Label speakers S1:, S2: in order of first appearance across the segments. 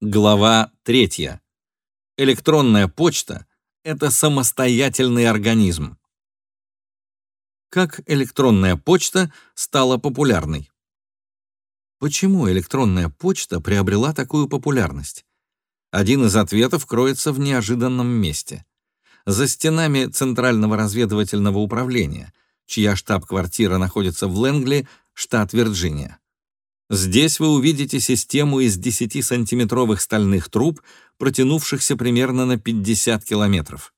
S1: Глава 3. Электронная почта — это самостоятельный организм. Как электронная почта стала популярной? Почему электронная почта приобрела такую популярность? Один из ответов кроется в неожиданном месте. За стенами Центрального разведывательного управления, чья штаб-квартира находится в Лэнгли, штат Вирджиния. Здесь вы увидите систему из 10-сантиметровых стальных труб, протянувшихся примерно на 50 километров.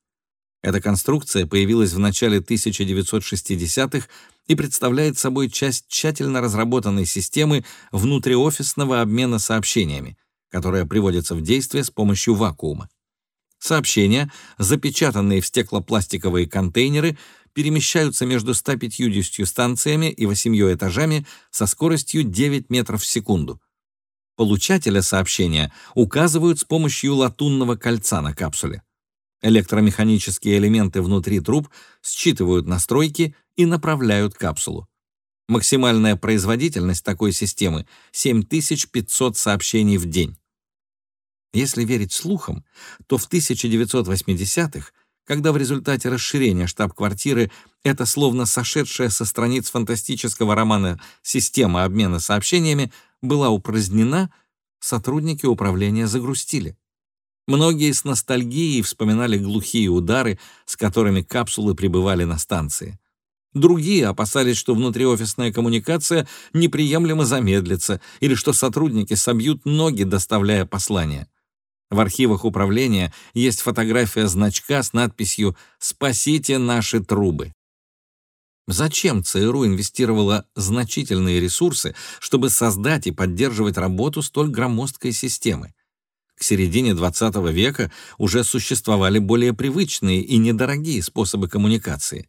S1: Эта конструкция появилась в начале 1960-х и представляет собой часть тщательно разработанной системы внутриофисного обмена сообщениями, которая приводится в действие с помощью вакуума. Сообщения, запечатанные в стеклопластиковые контейнеры, перемещаются между 150 станциями и 8 этажами со скоростью 9 метров в секунду. Получателя сообщения указывают с помощью латунного кольца на капсуле. Электромеханические элементы внутри труб считывают настройки и направляют капсулу. Максимальная производительность такой системы — 7500 сообщений в день. Если верить слухам, то в 1980-х когда в результате расширения штаб-квартиры эта словно сошедшая со страниц фантастического романа система обмена сообщениями была упразднена, сотрудники управления загрустили. Многие с ностальгией вспоминали глухие удары, с которыми капсулы прибывали на станции. Другие опасались, что внутриофисная коммуникация неприемлемо замедлится или что сотрудники собьют ноги, доставляя послания. В архивах управления есть фотография значка с надписью «Спасите наши трубы». Зачем ЦРУ инвестировала значительные ресурсы, чтобы создать и поддерживать работу столь громоздкой системы? К середине XX века уже существовали более привычные и недорогие способы коммуникации.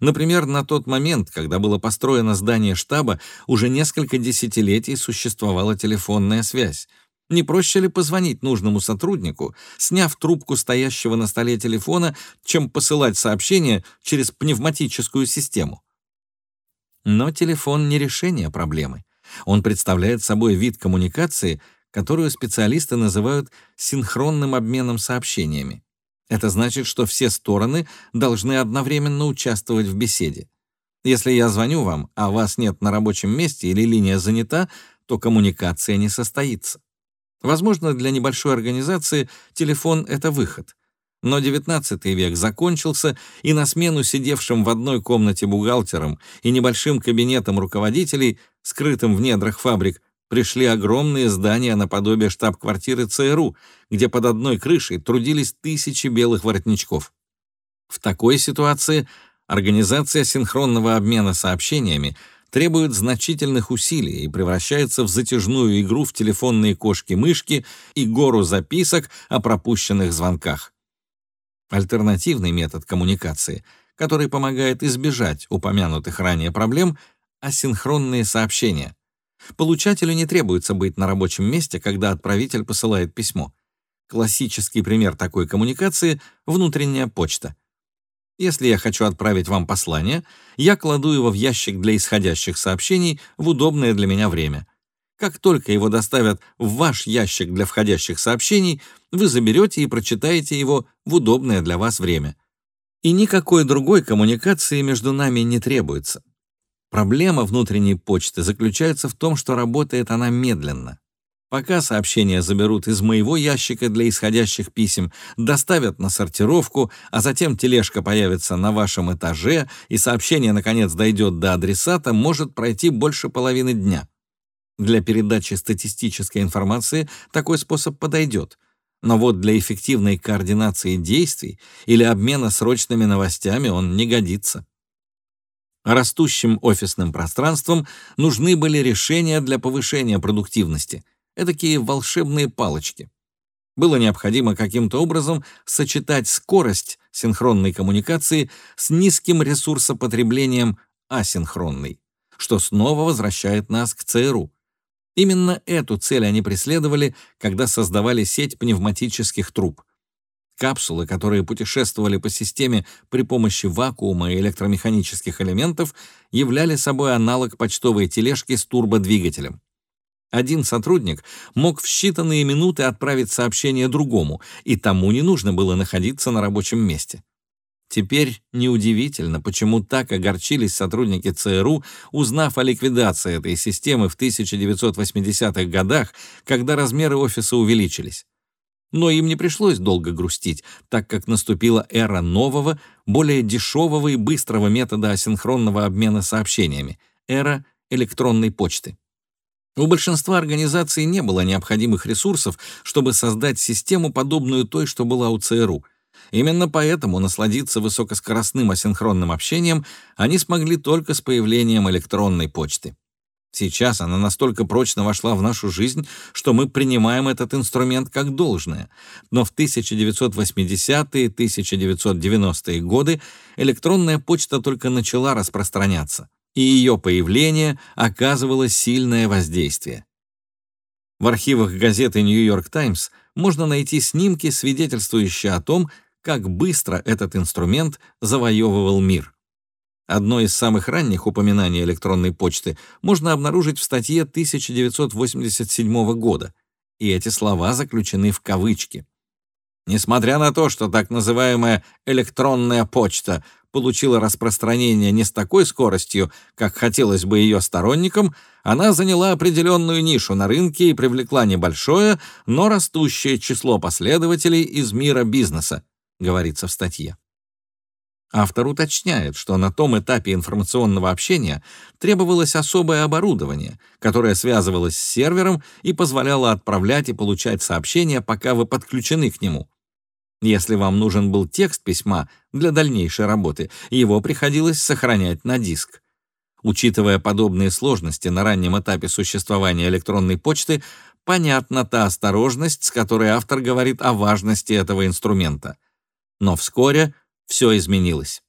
S1: Например, на тот момент, когда было построено здание штаба, уже несколько десятилетий существовала телефонная связь. Не проще ли позвонить нужному сотруднику, сняв трубку стоящего на столе телефона, чем посылать сообщение через пневматическую систему? Но телефон не решение проблемы. Он представляет собой вид коммуникации, которую специалисты называют синхронным обменом сообщениями. Это значит, что все стороны должны одновременно участвовать в беседе. Если я звоню вам, а вас нет на рабочем месте или линия занята, то коммуникация не состоится. Возможно, для небольшой организации телефон — это выход. Но XIX век закончился, и на смену сидевшим в одной комнате бухгалтерам и небольшим кабинетам руководителей, скрытым в недрах фабрик, пришли огромные здания наподобие штаб-квартиры ЦРУ, где под одной крышей трудились тысячи белых воротничков. В такой ситуации организация синхронного обмена сообщениями требует значительных усилий и превращается в затяжную игру в телефонные кошки-мышки и гору записок о пропущенных звонках. Альтернативный метод коммуникации, который помогает избежать упомянутых ранее проблем — асинхронные сообщения. Получателю не требуется быть на рабочем месте, когда отправитель посылает письмо. Классический пример такой коммуникации — внутренняя почта — если я хочу отправить вам послание, я кладу его в ящик для исходящих сообщений в удобное для меня время. Как только его доставят в ваш ящик для входящих сообщений, вы заберете и прочитаете его в удобное для вас время. И никакой другой коммуникации между нами не требуется. Проблема внутренней почты заключается в том, что работает она медленно. Пока сообщения заберут из моего ящика для исходящих писем, доставят на сортировку, а затем тележка появится на вашем этаже, и сообщение, наконец, дойдет до адресата, может пройти больше половины дня. Для передачи статистической информации такой способ подойдет. Но вот для эффективной координации действий или обмена срочными новостями он не годится. Растущим офисным пространством нужны были решения для повышения продуктивности — эдакие волшебные палочки. Было необходимо каким-то образом сочетать скорость синхронной коммуникации с низким ресурсопотреблением асинхронной, что снова возвращает нас к ЦРУ. Именно эту цель они преследовали, когда создавали сеть пневматических труб. Капсулы, которые путешествовали по системе при помощи вакуума и электромеханических элементов, являли собой аналог почтовой тележки с турбодвигателем. Один сотрудник мог в считанные минуты отправить сообщение другому, и тому не нужно было находиться на рабочем месте. Теперь неудивительно, почему так огорчились сотрудники ЦРУ, узнав о ликвидации этой системы в 1980-х годах, когда размеры офиса увеличились. Но им не пришлось долго грустить, так как наступила эра нового, более дешевого и быстрого метода асинхронного обмена сообщениями — эра электронной почты. У большинства организаций не было необходимых ресурсов, чтобы создать систему, подобную той, что была у ЦРУ. Именно поэтому насладиться высокоскоростным асинхронным общением они смогли только с появлением электронной почты. Сейчас она настолько прочно вошла в нашу жизнь, что мы принимаем этот инструмент как должное. Но в 1980-е, 1990-е годы электронная почта только начала распространяться, и ее появление оказывало сильное воздействие. В архивах газеты «Нью-Йорк Таймс» можно найти снимки, свидетельствующие о том, как быстро этот инструмент завоевывал мир. Одно из самых ранних упоминаний электронной почты можно обнаружить в статье 1987 года, и эти слова заключены в кавычки. Несмотря на то, что так называемая электронная почта получила распространение не с такой скоростью, как хотелось бы ее сторонникам, она заняла определенную нишу на рынке и привлекла небольшое, но растущее число последователей из мира бизнеса, говорится в статье. Автор уточняет, что на том этапе информационного общения требовалось особое оборудование, которое связывалось с сервером и позволяло отправлять и получать сообщения, пока вы подключены к нему. Если вам нужен был текст письма для дальнейшей работы, его приходилось сохранять на диск. Учитывая подобные сложности на раннем этапе существования электронной почты, понятна та осторожность, с которой автор говорит о важности этого инструмента. Но вскоре все изменилось.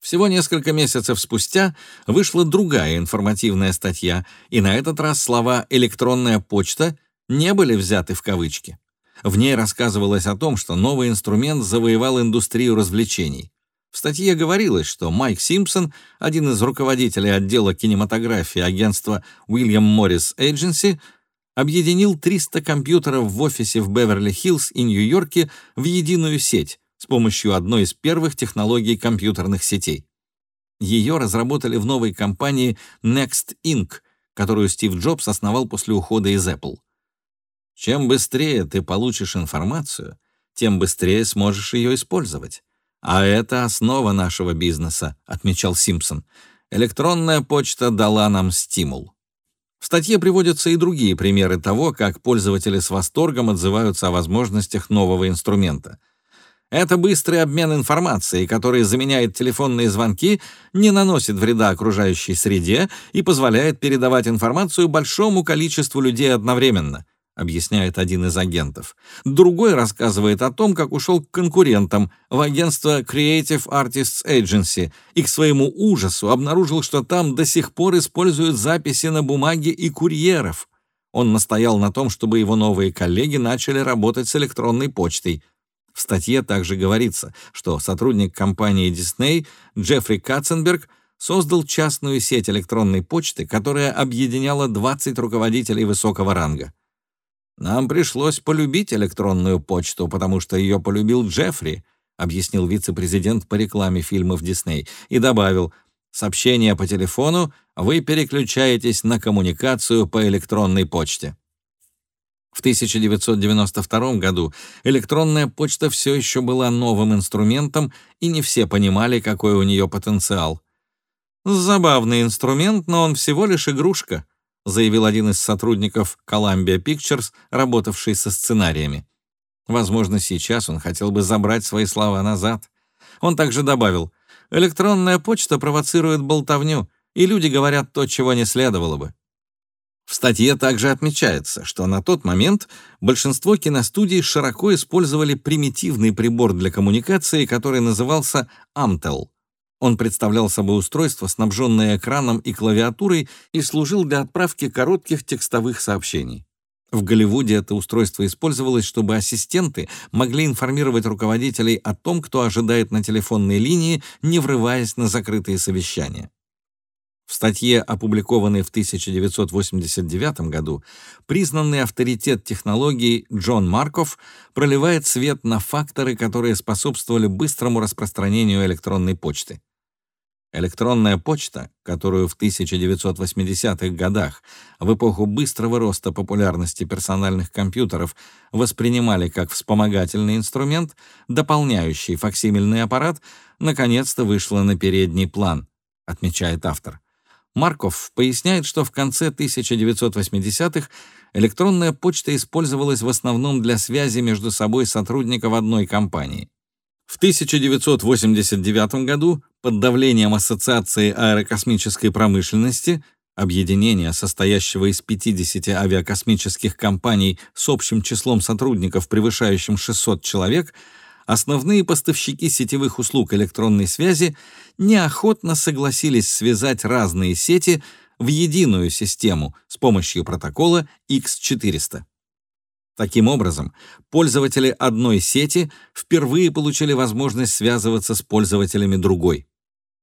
S1: Всего несколько месяцев спустя вышла другая информативная статья, и на этот раз слова «электронная почта» не были взяты в кавычки. В ней рассказывалось о том, что новый инструмент завоевал индустрию развлечений. В статье говорилось, что Майк Симпсон, один из руководителей отдела кинематографии агентства William Morris Agency, объединил 300 компьютеров в офисе в Беверли-Хиллз и Нью-Йорке в единую сеть, с помощью одной из первых технологий компьютерных сетей. Ее разработали в новой компании Next Inc., которую Стив Джобс основал после ухода из Apple. Чем быстрее ты получишь информацию, тем быстрее сможешь ее использовать. А это основа нашего бизнеса, отмечал Симпсон. Электронная почта дала нам стимул. В статье приводятся и другие примеры того, как пользователи с восторгом отзываются о возможностях нового инструмента — это быстрый обмен информацией, который заменяет телефонные звонки, не наносит вреда окружающей среде и позволяет передавать информацию большому количеству людей одновременно, объясняет один из агентов. Другой рассказывает о том, как ушел к конкурентам в агентство Creative Artists Agency и к своему ужасу обнаружил, что там до сих пор используют записи на бумаге и курьеров. Он настоял на том, чтобы его новые коллеги начали работать с электронной почтой — в статье также говорится, что сотрудник компании Disney Джеффри Катценберг создал частную сеть электронной почты, которая объединяла 20 руководителей высокого ранга. «Нам пришлось полюбить электронную почту, потому что ее полюбил Джеффри», объяснил вице-президент по рекламе фильмов Disney и добавил, «Сообщение по телефону вы переключаетесь на коммуникацию по электронной почте». В 1992 году электронная почта все еще была новым инструментом, и не все понимали, какой у нее потенциал. «Забавный инструмент, но он всего лишь игрушка», заявил один из сотрудников Columbia Pictures, работавший со сценариями. Возможно, сейчас он хотел бы забрать свои слова назад. Он также добавил, «Электронная почта провоцирует болтовню, и люди говорят то, чего не следовало бы». В статье также отмечается, что на тот момент большинство киностудий широко использовали примитивный прибор для коммуникации, который назывался Amtel. Он представлял собой устройство, снабженное экраном и клавиатурой, и служил для отправки коротких текстовых сообщений. В Голливуде это устройство использовалось, чтобы ассистенты могли информировать руководителей о том, кто ожидает на телефонной линии, не врываясь на закрытые совещания. В статье, опубликованной в 1989 году, признанный авторитет технологий Джон Марков проливает свет на факторы, которые способствовали быстрому распространению электронной почты. Электронная почта, которую в 1980-х годах, в эпоху быстрого роста популярности персональных компьютеров, воспринимали как вспомогательный инструмент, дополняющий факсимильный аппарат, наконец-то вышла на передний план, отмечает автор. Марков поясняет, что в конце 1980-х электронная почта использовалась в основном для связи между собой сотрудников одной компании. В 1989 году под давлением Ассоциации аэрокосмической промышленности объединения, состоящего из 50 авиакосмических компаний с общим числом сотрудников, превышающим 600 человек, основные поставщики сетевых услуг электронной связи неохотно согласились связать разные сети в единую систему с помощью протокола X400. Таким образом, пользователи одной сети впервые получили возможность связываться с пользователями другой.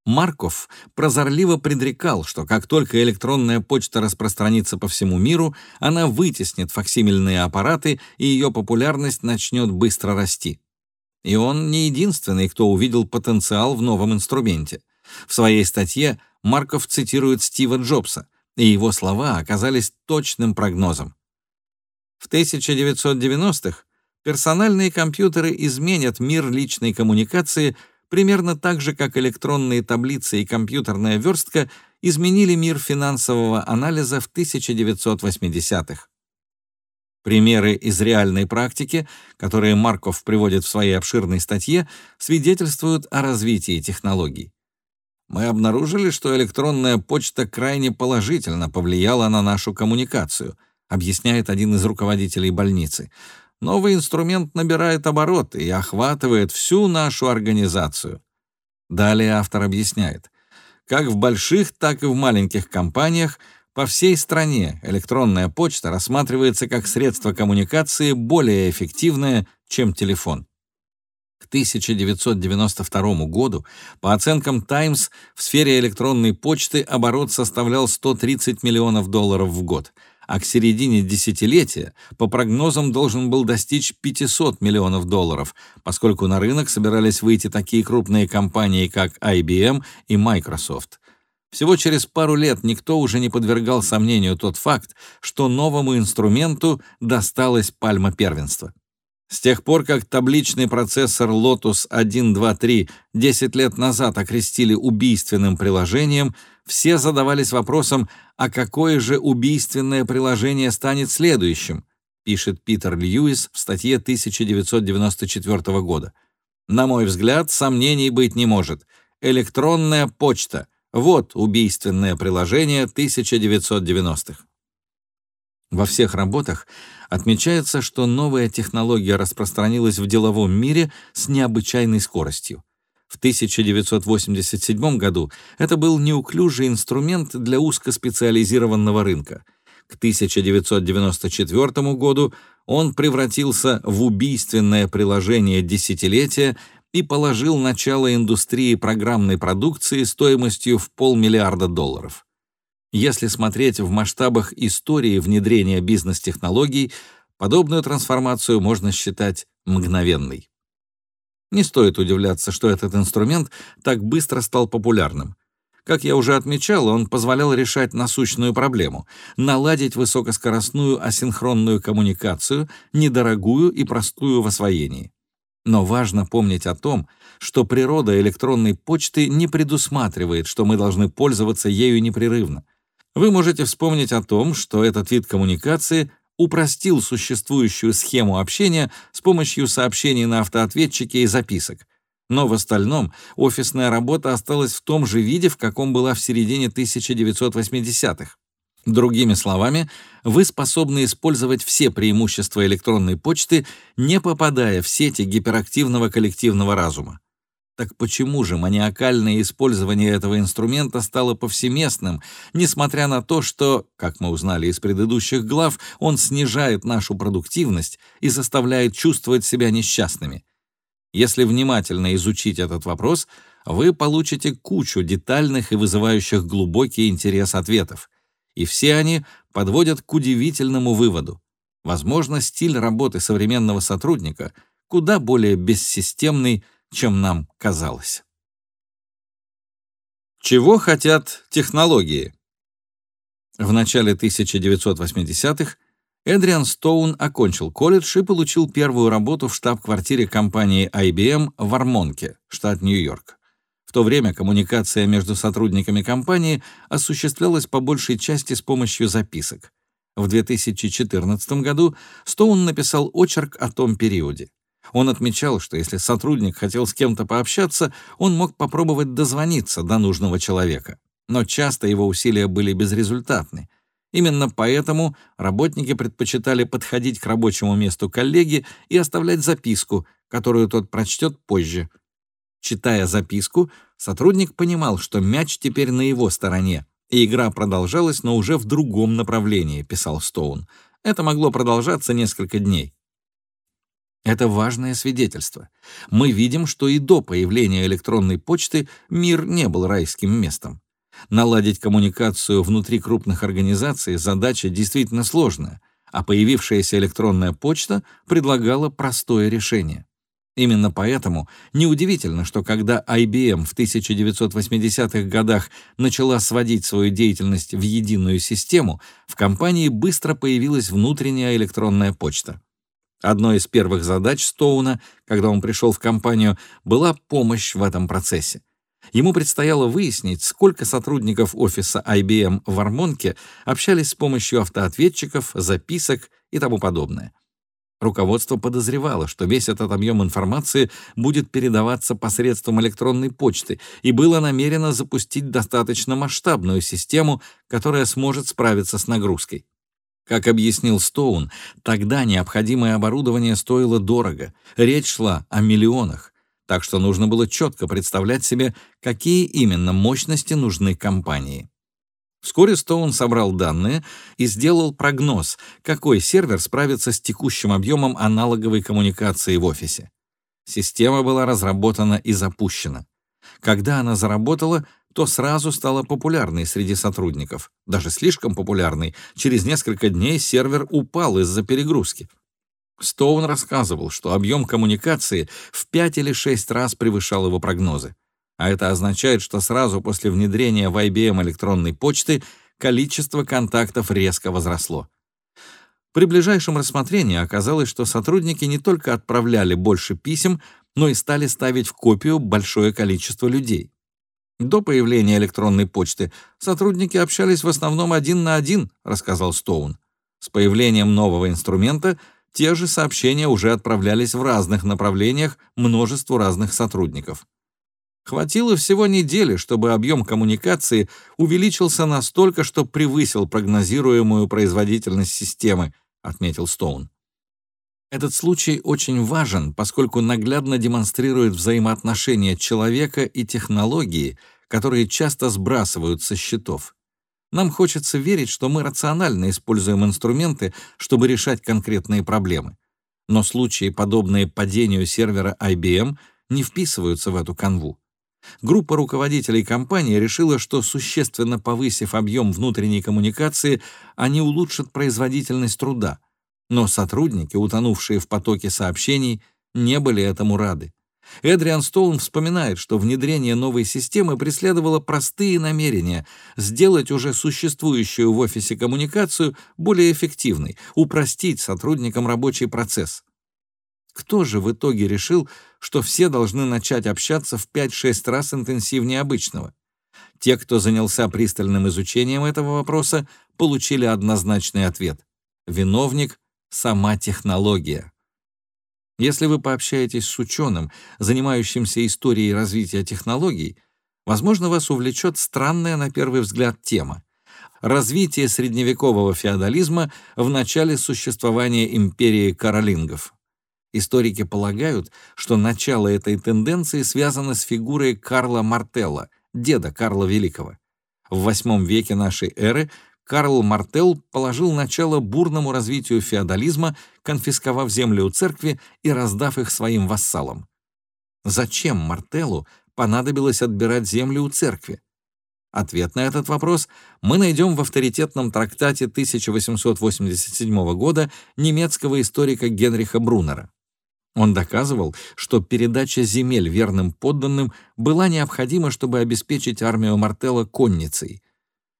S1: Марков прозорливо предрекал, что как только электронная почта распространится по всему миру, она вытеснит факсимильные аппараты, и ее популярность начнет быстро расти. И он не единственный, кто увидел потенциал в новом инструменте. В своей статье Марков цитирует Стива Джобса, и его слова оказались точным прогнозом. В 1990-х персональные компьютеры изменят мир личной коммуникации примерно так же, как электронные таблицы и компьютерная верстка изменили мир финансового анализа в 1980-х. Примеры из реальной практики, которые Марков приводит в своей обширной статье, свидетельствуют о развитии технологий. Мы обнаружили, что электронная почта крайне положительно повлияла на нашу коммуникацию, объясняет один из руководителей больницы. Новый инструмент набирает обороты и охватывает всю нашу организацию. Далее автор объясняет, как в больших, так и в маленьких компаниях по всей стране электронная почта рассматривается как средство коммуникации более эффективное, чем телефон. К 1992 году, по оценкам Times, в сфере электронной почты оборот составлял 130 миллионов долларов в год, а к середине десятилетия, по прогнозам, должен был достичь 500 миллионов долларов, поскольку на рынок собирались выйти такие крупные компании, как IBM и Microsoft. Всего через пару лет никто уже не подвергал сомнению тот факт, что новому инструменту досталась пальма первенства. С тех пор, как табличный процессор Lotus 123 10 лет назад окрестили убийственным приложением, все задавались вопросом, а какое же убийственное приложение станет следующим, пишет Питер Льюис в статье 1994 года. На мой взгляд, сомнений быть не может. Электронная почта — вот убийственное приложение 1990-х. Во всех работах отмечается, что новая технология распространилась в деловом мире с необычайной скоростью. В 1987 году это был неуклюжий инструмент для узкоспециализированного рынка. К 1994 году он превратился в убийственное приложение десятилетия и положил начало индустрии программной продукции стоимостью в полмиллиарда долларов. Если смотреть в масштабах истории внедрения бизнес-технологий, подобную трансформацию можно считать мгновенной. Не стоит удивляться, что этот инструмент так быстро стал популярным. Как я уже отмечал, он позволял решать насущную проблему — наладить высокоскоростную асинхронную коммуникацию, недорогую и простую в освоении. Но важно помнить о том, что природа электронной почты не предусматривает, что мы должны пользоваться ею непрерывно. Вы можете вспомнить о том, что этот вид коммуникации упростил существующую схему общения с помощью сообщений на автоответчике и записок. Но в остальном офисная работа осталась в том же виде, в каком была в середине 1980-х. Другими словами, вы способны использовать все преимущества электронной почты, не попадая в сети гиперактивного коллективного разума. Так почему же маниакальное использование этого инструмента стало повсеместным, несмотря на то, что, как мы узнали из предыдущих глав, он снижает нашу продуктивность и заставляет чувствовать себя несчастными? Если внимательно изучить этот вопрос, вы получите кучу детальных и вызывающих глубокий интерес ответов. И все они подводят к удивительному выводу. Возможно, стиль работы современного сотрудника куда более бессистемный, чем нам казалось. Чего хотят технологии? В начале 1980-х Эдриан Стоун окончил колледж и получил первую работу в штаб-квартире компании IBM в Армонке, штат Нью-Йорк. В то время коммуникация между сотрудниками компании осуществлялась по большей части с помощью записок. В 2014 году Стоун написал очерк о том периоде. Он отмечал, что если сотрудник хотел с кем-то пообщаться, он мог попробовать дозвониться до нужного человека. Но часто его усилия были безрезультатны. Именно поэтому работники предпочитали подходить к рабочему месту коллеги и оставлять записку, которую тот прочтет позже — Читая записку, сотрудник понимал, что мяч теперь на его стороне, и игра продолжалась, но уже в другом направлении, писал Стоун. Это могло продолжаться несколько дней. Это важное свидетельство. Мы видим, что и до появления электронной почты мир не был райским местом. Наладить коммуникацию внутри крупных организаций задача действительно сложная, а появившаяся электронная почта предлагала простое решение. Именно поэтому неудивительно, что когда IBM в 1980-х годах начала сводить свою деятельность в единую систему, в компании быстро появилась внутренняя электронная почта. Одной из первых задач Стоуна, когда он пришел в компанию, была помощь в этом процессе. Ему предстояло выяснить, сколько сотрудников офиса IBM в Армонке общались с помощью автоответчиков, записок и тому подобное. Руководство подозревало, что весь этот объем информации будет передаваться посредством электронной почты и было намерено запустить достаточно масштабную систему, которая сможет справиться с нагрузкой. Как объяснил Стоун, тогда необходимое оборудование стоило дорого, речь шла о миллионах, так что нужно было четко представлять себе, какие именно мощности нужны компании. Вскоре Стоун собрал данные и сделал прогноз, какой сервер справится с текущим объемом аналоговой коммуникации в офисе. Система была разработана и запущена. Когда она заработала, то сразу стала популярной среди сотрудников. Даже слишком популярной. Через несколько дней сервер упал из-за перегрузки. Стоун рассказывал, что объем коммуникации в 5 или 6 раз превышал его прогнозы а это означает, что сразу после внедрения в IBM электронной почты количество контактов резко возросло. При ближайшем рассмотрении оказалось, что сотрудники не только отправляли больше писем, но и стали ставить в копию большое количество людей. До появления электронной почты сотрудники общались в основном один на один, рассказал Стоун. С появлением нового инструмента те же сообщения уже отправлялись в разных направлениях множеству разных сотрудников. Хватило всего недели, чтобы объем коммуникации увеличился настолько, что превысил прогнозируемую производительность системы, отметил Стоун. Этот случай очень важен, поскольку наглядно демонстрирует взаимоотношения человека и технологии, которые часто сбрасывают со счетов. Нам хочется верить, что мы рационально используем инструменты, чтобы решать конкретные проблемы. Но случаи, подобные падению сервера IBM, не вписываются в эту канву. Группа руководителей компании решила, что существенно повысив объем внутренней коммуникации, они улучшат производительность труда. Но сотрудники, утонувшие в потоке сообщений, не были этому рады. Эдриан Стоун вспоминает, что внедрение новой системы преследовало простые намерения сделать уже существующую в офисе коммуникацию более эффективной, упростить сотрудникам рабочий процесс. Кто же в итоге решил, что все должны начать общаться в 5-6 раз интенсивнее обычного? Те, кто занялся пристальным изучением этого вопроса, получили однозначный ответ. Виновник — сама технология. Если вы пообщаетесь с ученым, занимающимся историей развития технологий, возможно, вас увлечет странная на первый взгляд тема — развитие средневекового феодализма в начале существования империи каролингов. Историки полагают, что начало этой тенденции связано с фигурой Карла Мартелла, деда Карла Великого. В VIII веке нашей эры Карл Мартелл положил начало бурному развитию феодализма, конфисковав земли у церкви и раздав их своим вассалам. Зачем Мартеллу понадобилось отбирать земли у церкви? Ответ на этот вопрос мы найдем в авторитетном трактате 1887 года немецкого историка Генриха Брунера. Он доказывал, что передача земель верным подданным была необходима, чтобы обеспечить армию Мартелла конницей.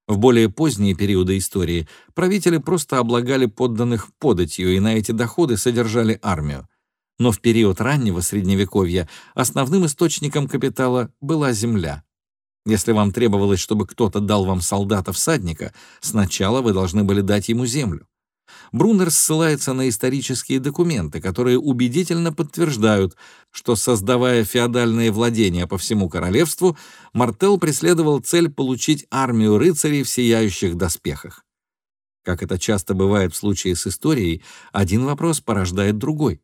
S1: В более поздние периоды истории правители просто облагали подданных податью и на эти доходы содержали армию. Но в период раннего Средневековья основным источником капитала была земля. Если вам требовалось, чтобы кто-то дал вам солдата-всадника, сначала вы должны были дать ему землю. Брунер ссылается на исторические документы, которые убедительно подтверждают, что, создавая феодальные владения по всему королевству, Мартел преследовал цель получить армию рыцарей в сияющих доспехах. Как это часто бывает в случае с историей, один вопрос порождает другой.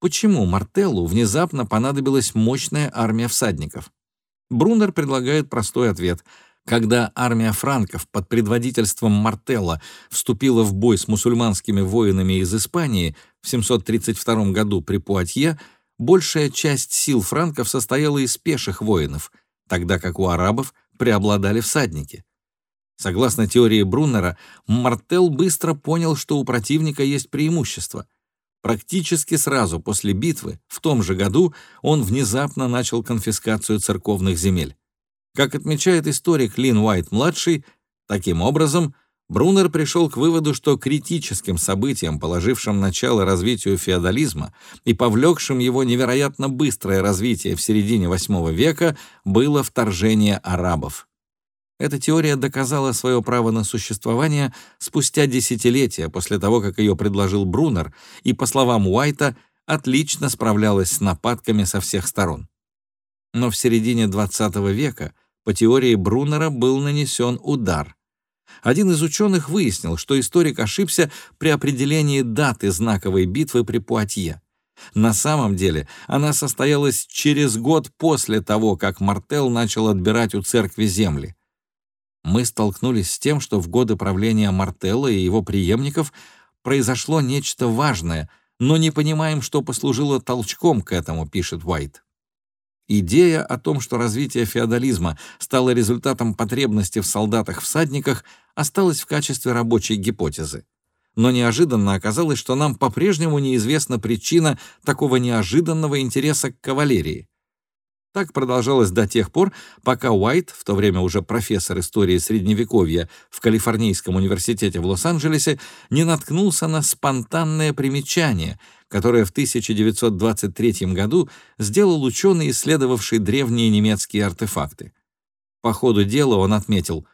S1: Почему Мартеллу внезапно понадобилась мощная армия всадников? Брунер предлагает простой ответ. Когда армия франков под предводительством Мартелла вступила в бой с мусульманскими воинами из Испании в 732 году при Пуатье, большая часть сил франков состояла из пеших воинов, тогда как у арабов преобладали всадники. Согласно теории Бруннера, Мартел быстро понял, что у противника есть преимущество. Практически сразу после битвы, в том же году, он внезапно начал конфискацию церковных земель. Как отмечает историк Лин Уайт-младший, таким образом Брунер пришел к выводу, что критическим событием, положившим начало развитию феодализма и повлекшим его невероятно быстрое развитие в середине VIII века, было вторжение арабов. Эта теория доказала свое право на существование спустя десятилетия после того, как ее предложил Брунер, и, по словам Уайта, отлично справлялась с нападками со всех сторон. Но в середине XX века по теории Брунера был нанесен удар. Один из ученых выяснил, что историк ошибся при определении даты знаковой битвы при Пуатье. На самом деле она состоялась через год после того, как Мартел начал отбирать у церкви земли мы столкнулись с тем, что в годы правления Мартелла и его преемников произошло нечто важное, но не понимаем, что послужило толчком к этому, пишет Уайт. Идея о том, что развитие феодализма стало результатом потребности в солдатах-всадниках, осталась в качестве рабочей гипотезы. Но неожиданно оказалось, что нам по-прежнему неизвестна причина такого неожиданного интереса к кавалерии. Так продолжалось до тех пор, пока Уайт, в то время уже профессор истории Средневековья в Калифорнийском университете в Лос-Анджелесе, не наткнулся на спонтанное примечание, которое в 1923 году сделал ученый, исследовавший древние немецкие артефакты. По ходу дела он отметил,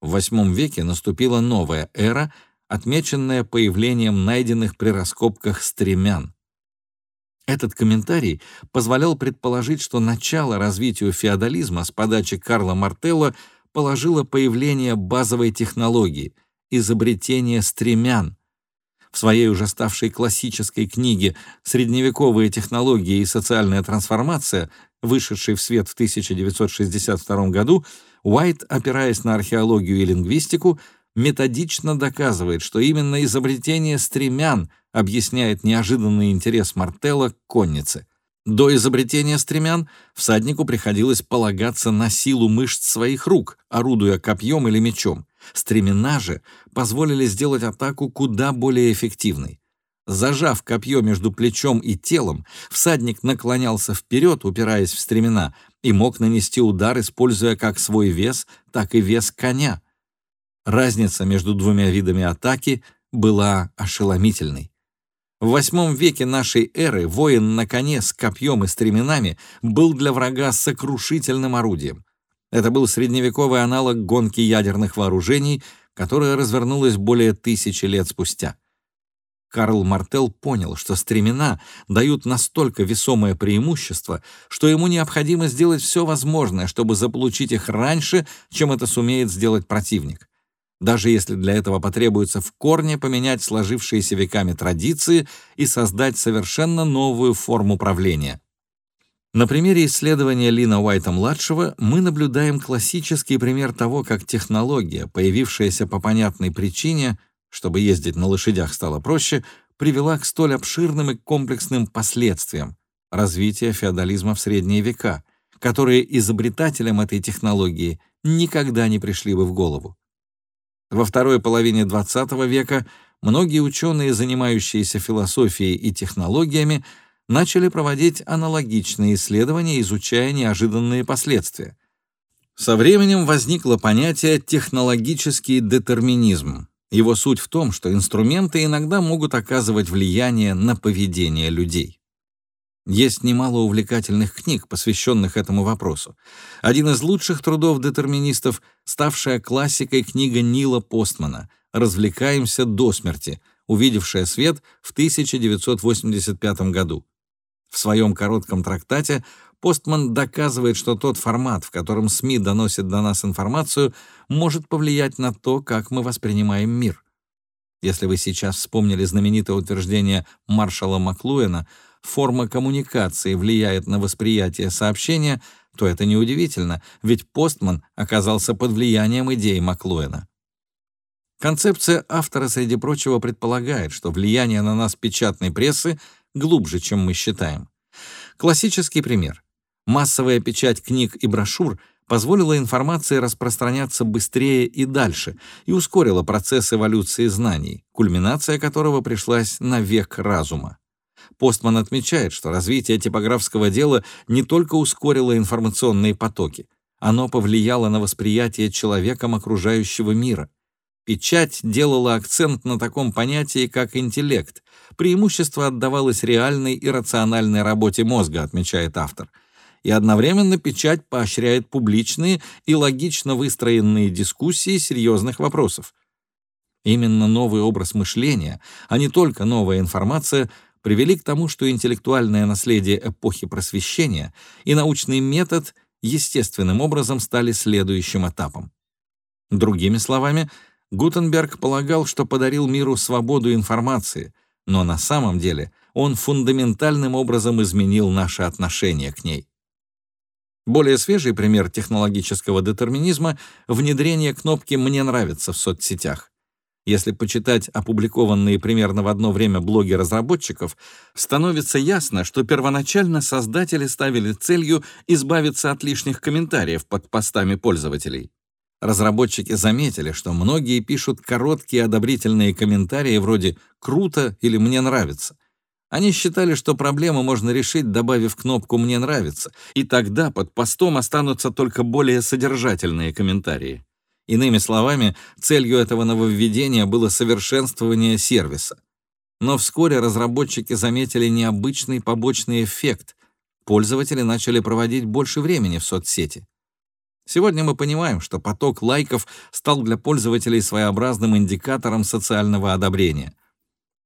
S1: в VIII веке наступила новая эра, отмеченная появлением найденных при раскопках стремян. Этот комментарий позволял предположить, что начало развитию феодализма с подачи Карла Мартелла положило появление базовой технологии — изобретение стремян. В своей уже ставшей классической книге «Средневековые технологии и социальная трансформация», вышедшей в свет в 1962 году, Уайт, опираясь на археологию и лингвистику, методично доказывает, что именно изобретение стремян объясняет неожиданный интерес Мартелла к коннице. До изобретения стремян всаднику приходилось полагаться на силу мышц своих рук, орудуя копьем или мечом. Стремена же позволили сделать атаку куда более эффективной. Зажав копье между плечом и телом, всадник наклонялся вперед, упираясь в стремена, и мог нанести удар, используя как свой вес, так и вес коня — Разница между двумя видами атаки была ошеломительной. В VIII веке нашей эры воин на коне с копьем и стременами был для врага сокрушительным орудием. Это был средневековый аналог гонки ядерных вооружений, которая развернулась более тысячи лет спустя. Карл Мартел понял, что стремена дают настолько весомое преимущество, что ему необходимо сделать все возможное, чтобы заполучить их раньше, чем это сумеет сделать противник даже если для этого потребуется в корне поменять сложившиеся веками традиции и создать совершенно новую форму правления. На примере исследования Лина Уайта-младшего мы наблюдаем классический пример того, как технология, появившаяся по понятной причине, чтобы ездить на лошадях стало проще, привела к столь обширным и комплексным последствиям развития феодализма в средние века, которые изобретателям этой технологии никогда не пришли бы в голову. Во второй половине XX века многие ученые, занимающиеся философией и технологиями, начали проводить аналогичные исследования, изучая неожиданные последствия. Со временем возникло понятие «технологический детерминизм». Его суть в том, что инструменты иногда могут оказывать влияние на поведение людей. Есть немало увлекательных книг, посвященных этому вопросу. Один из лучших трудов детерминистов — ставшая классикой книга Нила Постмана «Развлекаемся до смерти», увидевшая свет в 1985 году. В своем коротком трактате Постман доказывает, что тот формат, в котором СМИ доносят до нас информацию, может повлиять на то, как мы воспринимаем мир. Если вы сейчас вспомнили знаменитое утверждение маршала Маклуэна — форма коммуникации влияет на восприятие сообщения, то это неудивительно, ведь Постман оказался под влиянием идей Маклуэна. Концепция автора, среди прочего, предполагает, что влияние на нас печатной прессы глубже, чем мы считаем. Классический пример. Массовая печать книг и брошюр позволила информации распространяться быстрее и дальше и ускорила процесс эволюции знаний, кульминация которого пришлась на век разума. Постман отмечает, что развитие типографского дела не только ускорило информационные потоки, оно повлияло на восприятие человеком окружающего мира. Печать делала акцент на таком понятии, как интеллект. Преимущество отдавалось реальной и рациональной работе мозга, отмечает автор. И одновременно печать поощряет публичные и логично выстроенные дискуссии серьезных вопросов. Именно новый образ мышления, а не только новая информация — привели к тому, что интеллектуальное наследие эпохи просвещения и научный метод естественным образом стали следующим этапом. Другими словами, Гутенберг полагал, что подарил миру свободу информации, но на самом деле он фундаментальным образом изменил наше отношение к ней. Более свежий пример технологического детерминизма — внедрение кнопки «Мне нравится» в соцсетях. Если почитать опубликованные примерно в одно время блоги разработчиков, становится ясно, что первоначально создатели ставили целью избавиться от лишних комментариев под постами пользователей. Разработчики заметили, что многие пишут короткие одобрительные комментарии вроде «круто» или «мне нравится». Они считали, что проблему можно решить, добавив кнопку «мне нравится», и тогда под постом останутся только более содержательные комментарии. Иными словами, целью этого нововведения было совершенствование сервиса. Но вскоре разработчики заметили необычный побочный эффект. Пользователи начали проводить больше времени в соцсети. Сегодня мы понимаем, что поток лайков стал для пользователей своеобразным индикатором социального одобрения.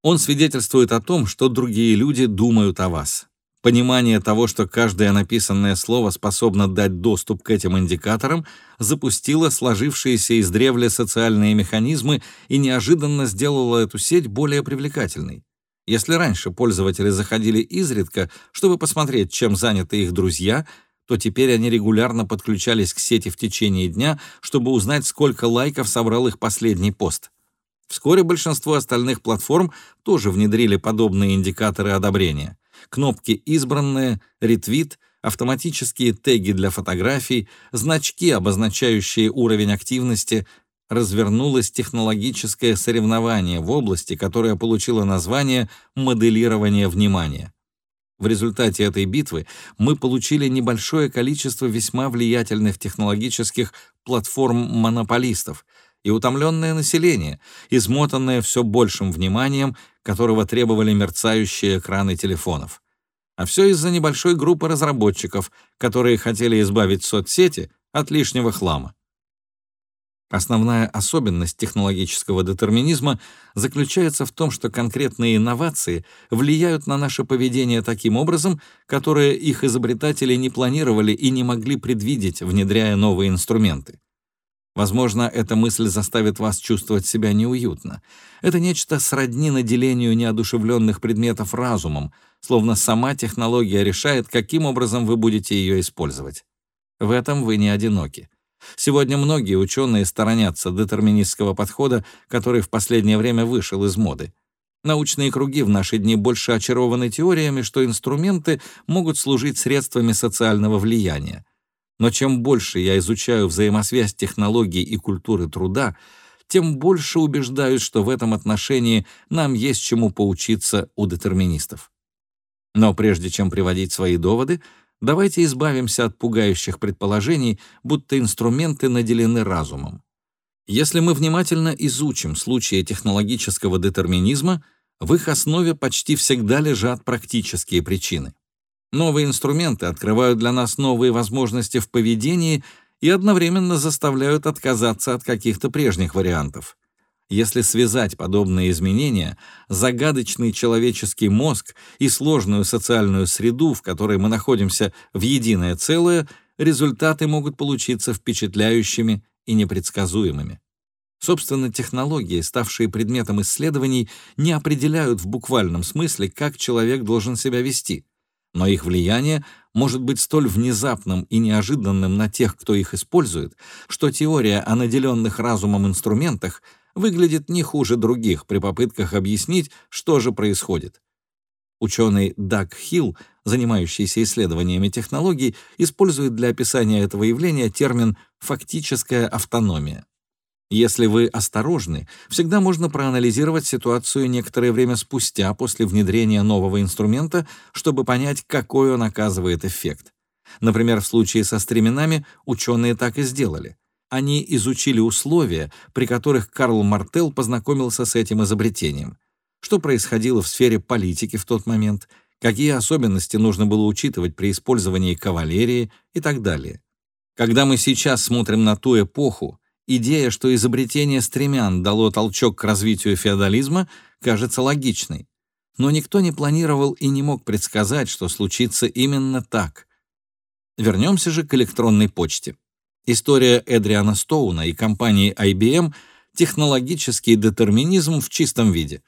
S1: Он свидетельствует о том, что другие люди думают о вас. Понимание того, что каждое написанное слово способно дать доступ к этим индикаторам, запустило сложившиеся из древля социальные механизмы и неожиданно сделало эту сеть более привлекательной. Если раньше пользователи заходили изредка, чтобы посмотреть, чем заняты их друзья, то теперь они регулярно подключались к сети в течение дня, чтобы узнать, сколько лайков собрал их последний пост. Вскоре большинство остальных платформ тоже внедрили подобные индикаторы одобрения кнопки «Избранное», «Ретвит», автоматические теги для фотографий, значки, обозначающие уровень активности, развернулось технологическое соревнование в области, которое получило название «моделирование внимания». В результате этой битвы мы получили небольшое количество весьма влиятельных технологических платформ-монополистов и утомленное население, измотанное все большим вниманием которого требовали мерцающие экраны телефонов. А все из-за небольшой группы разработчиков, которые хотели избавить соцсети от лишнего хлама. Основная особенность технологического детерминизма заключается в том, что конкретные инновации влияют на наше поведение таким образом, которое их изобретатели не планировали и не могли предвидеть, внедряя новые инструменты. Возможно, эта мысль заставит вас чувствовать себя неуютно. Это нечто сродни наделению неодушевленных предметов разумом, словно сама технология решает, каким образом вы будете ее использовать. В этом вы не одиноки. Сегодня многие ученые сторонятся детерминистского подхода, который в последнее время вышел из моды. Научные круги в наши дни больше очарованы теориями, что инструменты могут служить средствами социального влияния. Но чем больше я изучаю взаимосвязь технологий и культуры труда, тем больше убеждаюсь, что в этом отношении нам есть чему поучиться у детерминистов. Но прежде чем приводить свои доводы, давайте избавимся от пугающих предположений, будто инструменты наделены разумом. Если мы внимательно изучим случаи технологического детерминизма, в их основе почти всегда лежат практические причины. Новые инструменты открывают для нас новые возможности в поведении и одновременно заставляют отказаться от каких-то прежних вариантов. Если связать подобные изменения, загадочный человеческий мозг и сложную социальную среду, в которой мы находимся в единое целое, результаты могут получиться впечатляющими и непредсказуемыми. Собственно, технологии, ставшие предметом исследований, не определяют в буквальном смысле, как человек должен себя вести, но их влияние может быть столь внезапным и неожиданным на тех, кто их использует, что теория о наделенных разумом инструментах выглядит не хуже других при попытках объяснить, что же происходит. Ученый Даг Хилл, занимающийся исследованиями технологий, использует для описания этого явления термин «фактическая автономия». Если вы осторожны, всегда можно проанализировать ситуацию некоторое время спустя после внедрения нового инструмента, чтобы понять, какой он оказывает эффект. Например, в случае со стременами ученые так и сделали. Они изучили условия, при которых Карл Мартел познакомился с этим изобретением. Что происходило в сфере политики в тот момент, какие особенности нужно было учитывать при использовании кавалерии и так далее. Когда мы сейчас смотрим на ту эпоху, Идея, что изобретение стремян дало толчок к развитию феодализма, кажется логичной. Но никто не планировал и не мог предсказать, что случится именно так. Вернемся же к электронной почте. История Эдриана Стоуна и компании IBM — технологический детерминизм в чистом виде.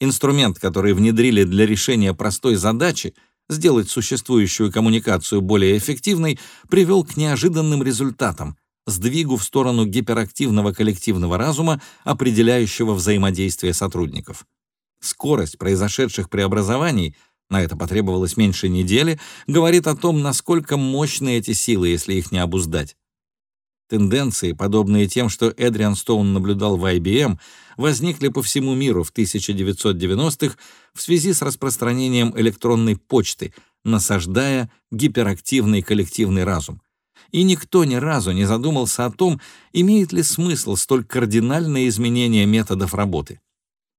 S1: Инструмент, который внедрили для решения простой задачи — сделать существующую коммуникацию более эффективной, привел к неожиданным результатам — сдвигу в сторону гиперактивного коллективного разума, определяющего взаимодействие сотрудников. Скорость произошедших преобразований, на это потребовалось меньше недели, говорит о том, насколько мощны эти силы, если их не обуздать. Тенденции, подобные тем, что Эдриан Стоун наблюдал в IBM, возникли по всему миру в 1990-х в связи с распространением электронной почты, насаждая гиперактивный коллективный разум и никто ни разу не задумался о том, имеет ли смысл столь кардинальное изменение методов работы.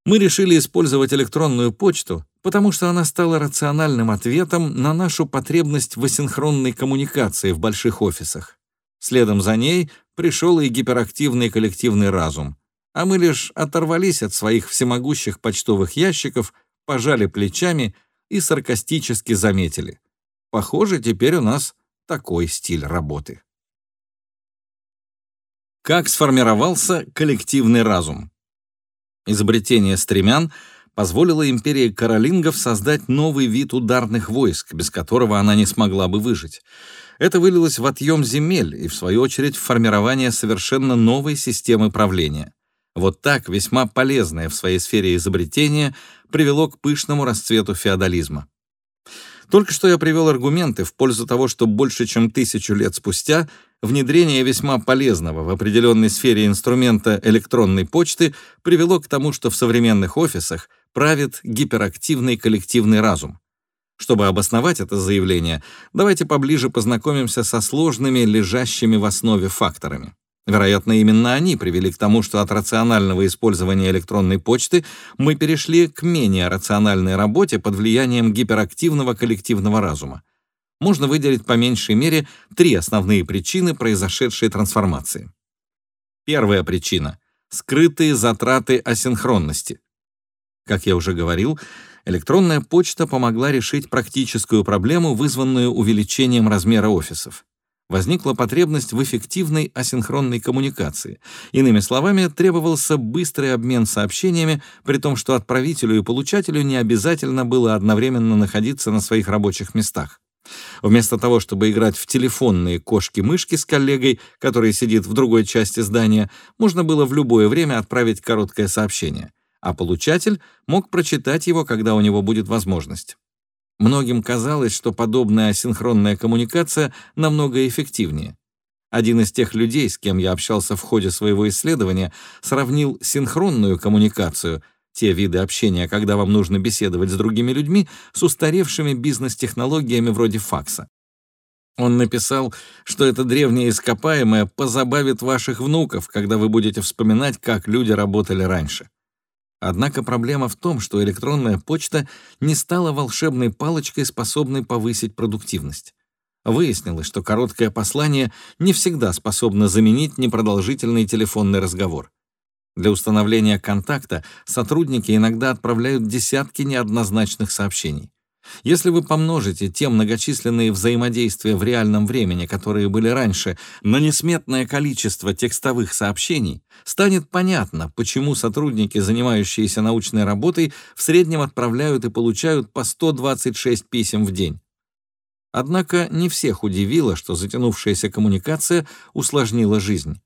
S1: Мы решили использовать электронную почту, потому что она стала рациональным ответом на нашу потребность в асинхронной коммуникации в больших офисах. Следом за ней пришел и гиперактивный коллективный разум, а мы лишь оторвались от своих всемогущих почтовых ящиков, пожали плечами и саркастически заметили. Похоже, теперь у нас такой стиль работы. Как сформировался коллективный разум? Изобретение стремян позволило империи каролингов создать новый вид ударных войск, без которого она не смогла бы выжить. Это вылилось в отъем земель и, в свою очередь, в формирование совершенно новой системы правления. Вот так весьма полезное в своей сфере изобретение привело к пышному расцвету феодализма. Только что я привел аргументы в пользу того, что больше чем тысячу лет спустя внедрение весьма полезного в определенной сфере инструмента электронной почты привело к тому, что в современных офисах правит гиперактивный коллективный разум. Чтобы обосновать это заявление, давайте поближе познакомимся со сложными, лежащими в основе факторами. Вероятно, именно они привели к тому, что от рационального использования электронной почты мы перешли к менее рациональной работе под влиянием гиперактивного коллективного разума. Можно выделить по меньшей мере три основные причины произошедшей трансформации. Первая причина — скрытые затраты асинхронности. Как я уже говорил, электронная почта помогла решить практическую проблему, вызванную увеличением размера офисов возникла потребность в эффективной асинхронной коммуникации. Иными словами, требовался быстрый обмен сообщениями, при том, что отправителю и получателю не обязательно было одновременно находиться на своих рабочих местах. Вместо того, чтобы играть в телефонные кошки-мышки с коллегой, который сидит в другой части здания, можно было в любое время отправить короткое сообщение. а получатель мог прочитать его, когда у него будет возможность. Многим казалось, что подобная асинхронная коммуникация намного эффективнее. Один из тех людей, с кем я общался в ходе своего исследования, сравнил синхронную коммуникацию, те виды общения, когда вам нужно беседовать с другими людьми, с устаревшими бизнес-технологиями вроде факса. Он написал, что это древнее ископаемое позабавит ваших внуков, когда вы будете вспоминать, как люди работали раньше. Однако проблема в том, что электронная почта не стала волшебной палочкой, способной повысить продуктивность. Выяснилось, что короткое послание не всегда способно заменить непродолжительный телефонный разговор. Для установления контакта сотрудники иногда отправляют десятки неоднозначных сообщений. Если вы помножите те многочисленные взаимодействия в реальном времени, которые были раньше, на несметное количество текстовых сообщений, станет понятно, почему сотрудники, занимающиеся научной работой, в среднем отправляют и получают по 126 писем в день. Однако не всех удивило, что затянувшаяся коммуникация усложнила жизнь.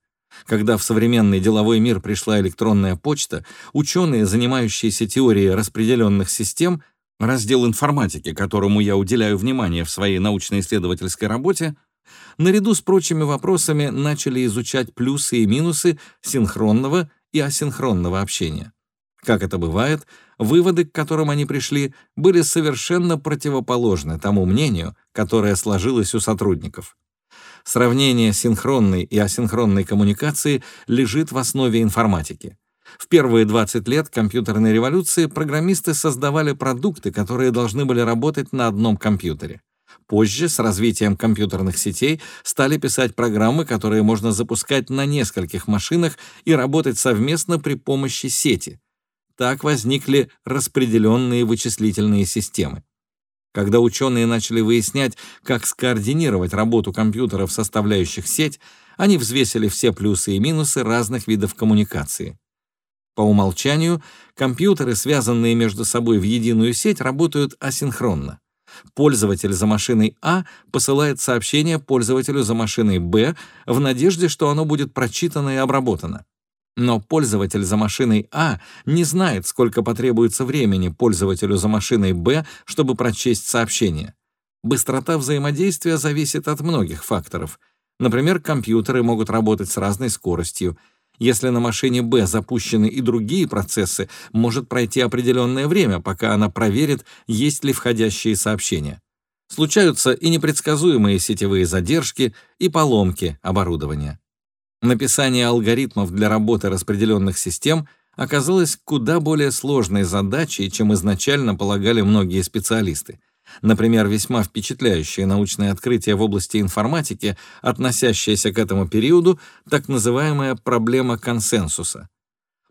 S1: Когда в современный деловой мир пришла электронная почта, ученые, занимающиеся теорией распределенных систем, раздел информатики, которому я уделяю внимание в своей научно-исследовательской работе, наряду с прочими вопросами начали изучать плюсы и минусы синхронного и асинхронного общения. Как это бывает, выводы, к которым они пришли, были совершенно противоположны тому мнению, которое сложилось у сотрудников. Сравнение синхронной и асинхронной коммуникации лежит в основе информатики. В первые 20 лет компьютерной революции программисты создавали продукты, которые должны были работать на одном компьютере. Позже, с развитием компьютерных сетей, стали писать программы, которые можно запускать на нескольких машинах и работать совместно при помощи сети. Так возникли распределенные вычислительные системы. Когда ученые начали выяснять, как скоординировать работу компьютеров, составляющих сеть, они взвесили все плюсы и минусы разных видов коммуникации. По умолчанию, компьютеры, связанные между собой в единую сеть, работают асинхронно. Пользователь за машиной А посылает сообщение пользователю за машиной Б в надежде, что оно будет прочитано и обработано. Но пользователь за машиной А не знает, сколько потребуется времени пользователю за машиной Б, чтобы прочесть сообщение. Быстрота взаимодействия зависит от многих факторов. Например, компьютеры могут работать с разной скоростью — если на машине Б запущены и другие процессы, может пройти определенное время, пока она проверит, есть ли входящие сообщения. Случаются и непредсказуемые сетевые задержки, и поломки оборудования. Написание алгоритмов для работы распределенных систем оказалось куда более сложной задачей, чем изначально полагали многие специалисты. Например, весьма впечатляющее научное открытие в области информатики, относящееся к этому периоду, так называемая проблема консенсуса.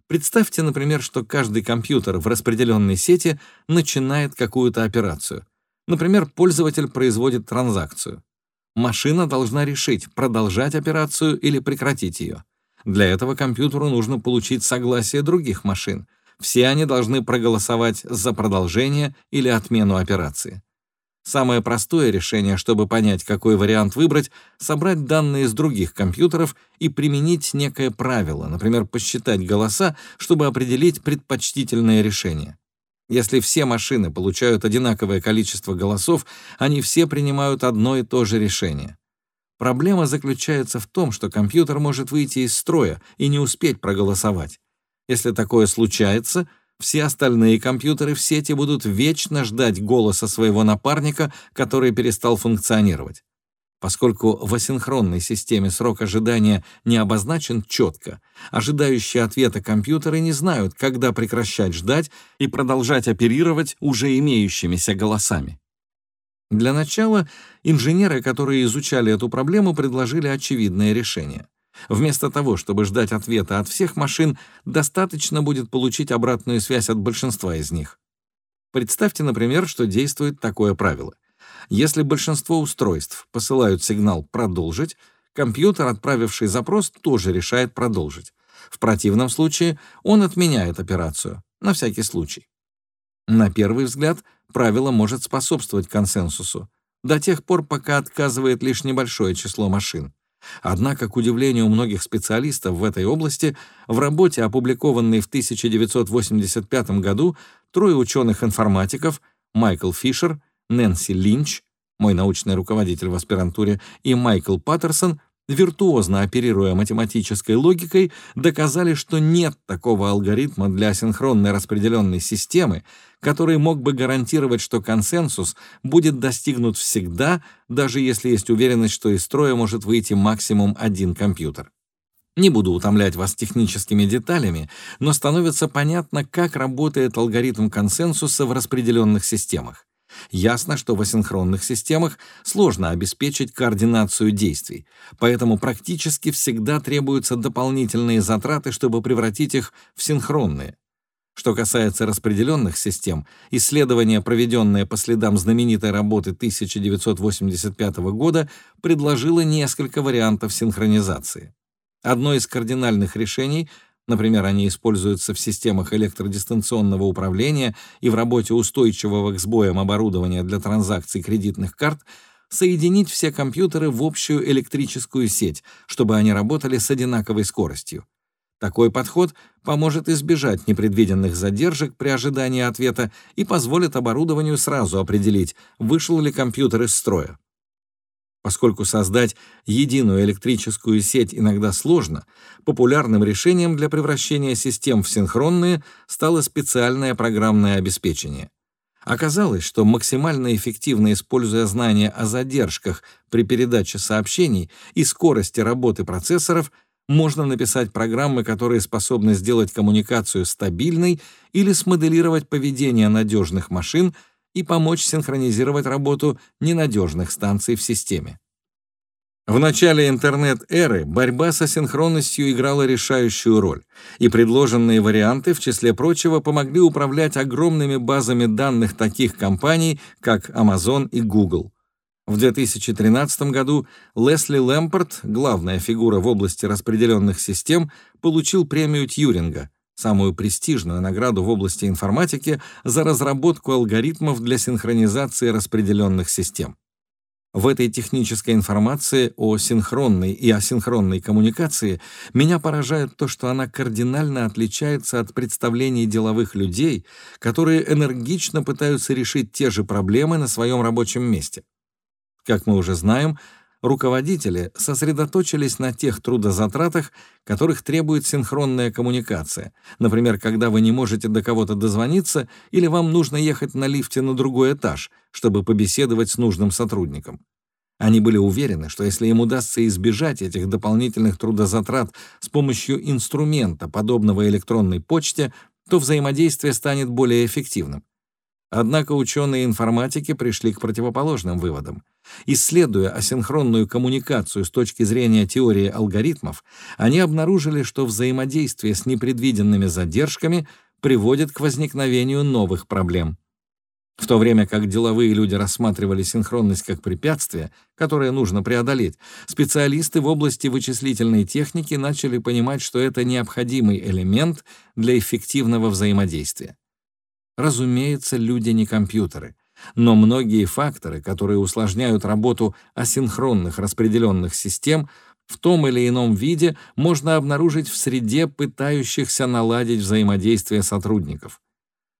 S1: Представьте, например, что каждый компьютер в распределенной сети начинает какую-то операцию. Например, пользователь производит транзакцию. Машина должна решить, продолжать операцию или прекратить ее. Для этого компьютеру нужно получить согласие других машин. Все они должны проголосовать за продолжение или отмену операции. Самое простое решение, чтобы понять, какой вариант выбрать, собрать данные из других компьютеров и применить некое правило, например, посчитать голоса, чтобы определить предпочтительное решение. Если все машины получают одинаковое количество голосов, они все принимают одно и то же решение. Проблема заключается в том, что компьютер может выйти из строя и не успеть проголосовать. Если такое случается, все остальные компьютеры в сети будут вечно ждать голоса своего напарника, который перестал функционировать. Поскольку в асинхронной системе срок ожидания не обозначен четко, ожидающие ответа компьютеры не знают, когда прекращать ждать и продолжать оперировать уже имеющимися голосами. Для начала инженеры, которые изучали эту проблему, предложили очевидное решение. Вместо того, чтобы ждать ответа от всех машин, достаточно будет получить обратную связь от большинства из них. Представьте, например, что действует такое правило. Если большинство устройств посылают сигнал «продолжить», компьютер, отправивший запрос, тоже решает продолжить. В противном случае он отменяет операцию, на всякий случай. На первый взгляд, правило может способствовать консенсусу, до тех пор, пока отказывает лишь небольшое число машин. Однако, к удивлению многих специалистов в этой области, в работе, опубликованной в 1985 году, трое ученых-информатиков Майкл Фишер, Нэнси Линч, мой научный руководитель в аспирантуре, и Майкл Паттерсон виртуозно оперируя математической логикой, доказали, что нет такого алгоритма для синхронной распределенной системы, который мог бы гарантировать, что консенсус будет достигнут всегда, даже если есть уверенность, что из строя может выйти максимум один компьютер. Не буду утомлять вас техническими деталями, но становится понятно, как работает алгоритм консенсуса в распределенных системах. Ясно, что в асинхронных системах сложно обеспечить координацию действий, поэтому практически всегда требуются дополнительные затраты, чтобы превратить их в синхронные. Что касается распределенных систем, исследование, проведенное по следам знаменитой работы 1985 года, предложило несколько вариантов синхронизации. Одно из кардинальных решений — Например, они используются в системах электродистанционного управления и в работе устойчивого к сбоям оборудования для транзакций кредитных карт, соединить все компьютеры в общую электрическую сеть, чтобы они работали с одинаковой скоростью. Такой подход поможет избежать непредвиденных задержек при ожидании ответа и позволит оборудованию сразу определить, вышел ли компьютер из строя. Поскольку создать единую электрическую сеть иногда сложно, популярным решением для превращения систем в синхронные стало специальное программное обеспечение. Оказалось, что максимально эффективно используя знания о задержках при передаче сообщений и скорости работы процессоров, можно написать программы, которые способны сделать коммуникацию стабильной или смоделировать поведение надежных машин и помочь синхронизировать работу ненадежных станций в системе. В начале интернет-эры борьба со синхронностью играла решающую роль, и предложенные варианты, в числе прочего, помогли управлять огромными базами данных таких компаний, как Amazon и Google. В 2013 году Лесли Лэмпорт, главная фигура в области распределенных систем, получил премию Тьюринга — самую престижную награду в области информатики за разработку алгоритмов для синхронизации распределенных систем. В этой технической информации о синхронной и асинхронной коммуникации меня поражает то, что она кардинально отличается от представлений деловых людей, которые энергично пытаются решить те же проблемы на своем рабочем месте. Как мы уже знаем, руководители сосредоточились на тех трудозатратах, которых требует синхронная коммуникация. Например, когда вы не можете до кого-то дозвониться или вам нужно ехать на лифте на другой этаж, чтобы побеседовать с нужным сотрудником. Они были уверены, что если им удастся избежать этих дополнительных трудозатрат с помощью инструмента, подобного электронной почте, то взаимодействие станет более эффективным. Однако ученые информатики пришли к противоположным выводам. Исследуя асинхронную коммуникацию с точки зрения теории алгоритмов, они обнаружили, что взаимодействие с непредвиденными задержками приводит к возникновению новых проблем. В то время как деловые люди рассматривали синхронность как препятствие, которое нужно преодолеть, специалисты в области вычислительной техники начали понимать, что это необходимый элемент для эффективного взаимодействия. Разумеется, люди не компьютеры, но многие факторы, которые усложняют работу асинхронных распределенных систем, в том или ином виде можно обнаружить в среде пытающихся наладить взаимодействие сотрудников.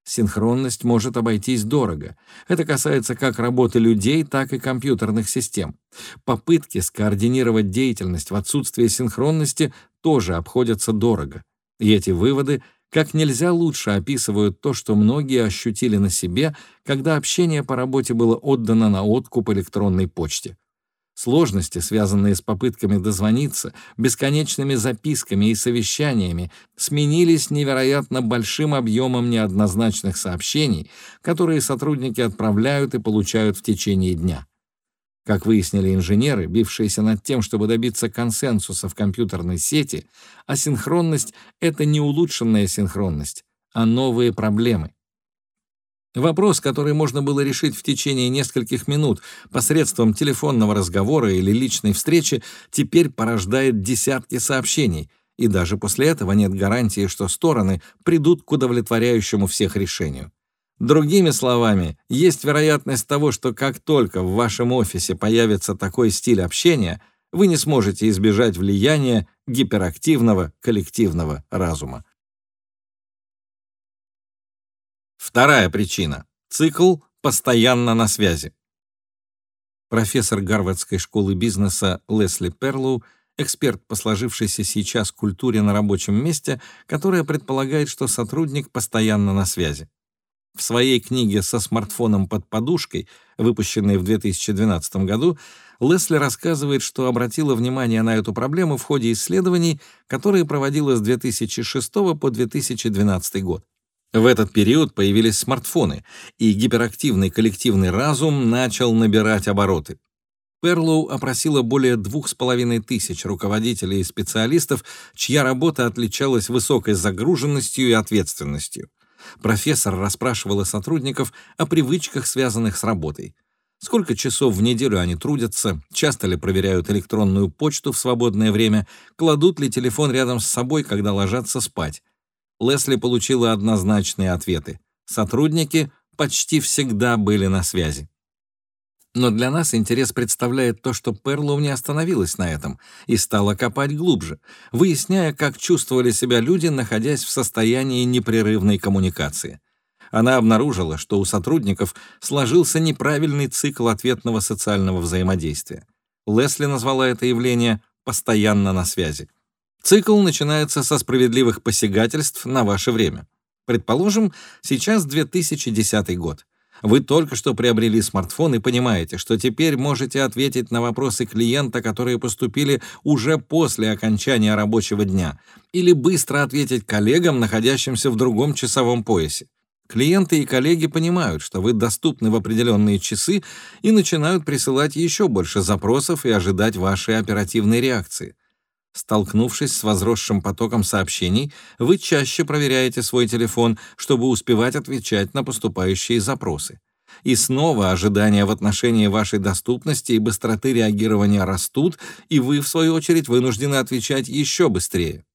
S1: Синхронность может обойтись дорого. Это касается как работы людей, так и компьютерных систем. Попытки скоординировать деятельность в отсутствие синхронности тоже обходятся дорого. И эти выводы как нельзя лучше описывают то, что многие ощутили на себе, когда общение по работе было отдано на откуп электронной почте. Сложности, связанные с попытками дозвониться, бесконечными записками и совещаниями, сменились невероятно большим объемом неоднозначных сообщений, которые сотрудники отправляют и получают в течение дня. Как выяснили инженеры, бившиеся над тем, чтобы добиться консенсуса в компьютерной сети, асинхронность — это не улучшенная синхронность, а новые проблемы. Вопрос, который можно было решить в течение нескольких минут посредством телефонного разговора или личной встречи, теперь порождает десятки сообщений, и даже после этого нет гарантии, что стороны придут к удовлетворяющему всех решению. Другими словами, есть вероятность того, что как только в вашем офисе появится такой стиль общения, вы не сможете избежать влияния гиперактивного коллективного разума. Вторая причина. Цикл постоянно на связи. Профессор Гарвардской школы бизнеса Лесли Перлоу эксперт по сложившейся сейчас культуре на рабочем месте, которая предполагает, что сотрудник постоянно на связи. В своей книге «Со смартфоном под подушкой», выпущенной в 2012 году, Лесли рассказывает, что обратила внимание на эту проблему в ходе исследований, которые проводила с 2006 по 2012 год. В этот период появились смартфоны, и гиперактивный коллективный разум начал набирать обороты. Перлоу опросила более двух с половиной тысяч руководителей и специалистов, чья работа отличалась высокой загруженностью и ответственностью. Профессор расспрашивала сотрудников о привычках, связанных с работой. Сколько часов в неделю они трудятся, часто ли проверяют электронную почту в свободное время, кладут ли телефон рядом с собой, когда ложатся спать. Лесли получила однозначные ответы. Сотрудники почти всегда были на связи. Но для нас интерес представляет то, что Перлоу не остановилась на этом и стала копать глубже, выясняя, как чувствовали себя люди, находясь в состоянии непрерывной коммуникации. Она обнаружила, что у сотрудников сложился неправильный цикл ответного социального взаимодействия. Лесли назвала это явление «постоянно на связи». Цикл начинается со справедливых посягательств на ваше время. Предположим, сейчас 2010 год. Вы только что приобрели смартфон и понимаете, что теперь можете ответить на вопросы клиента, которые поступили уже после окончания рабочего дня, или быстро ответить коллегам, находящимся в другом часовом поясе. Клиенты и коллеги понимают, что вы доступны в определенные часы и начинают присылать еще больше запросов и ожидать вашей оперативной реакции. Столкнувшись с возросшим потоком сообщений, вы чаще проверяете свой телефон, чтобы успевать отвечать на поступающие запросы. И снова ожидания в отношении вашей доступности и быстроты реагирования растут, и вы, в свою очередь, вынуждены отвечать еще быстрее.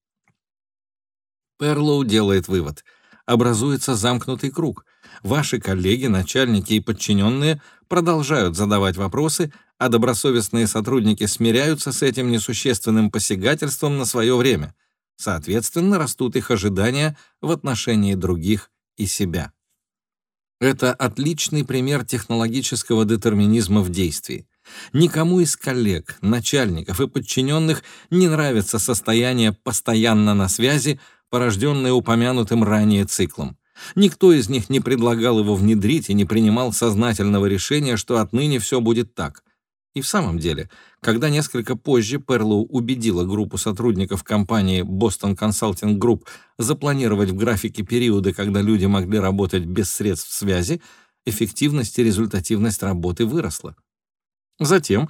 S1: Перлоу делает вывод. Образуется замкнутый круг. Ваши коллеги, начальники и подчиненные продолжают задавать вопросы, а добросовестные сотрудники смиряются с этим несущественным посягательством на свое время. Соответственно, растут их ожидания в отношении других и себя. Это отличный пример технологического детерминизма в действии. Никому из коллег, начальников и подчиненных не нравится состояние постоянно на связи, порожденное упомянутым ранее циклом. Никто из них не предлагал его внедрить и не принимал сознательного решения, что отныне все будет так. И в самом деле, когда несколько позже Перлоу убедила группу сотрудников компании Boston Consulting Group запланировать в графике периоды, когда люди могли работать без средств связи, эффективность и результативность работы выросла. Затем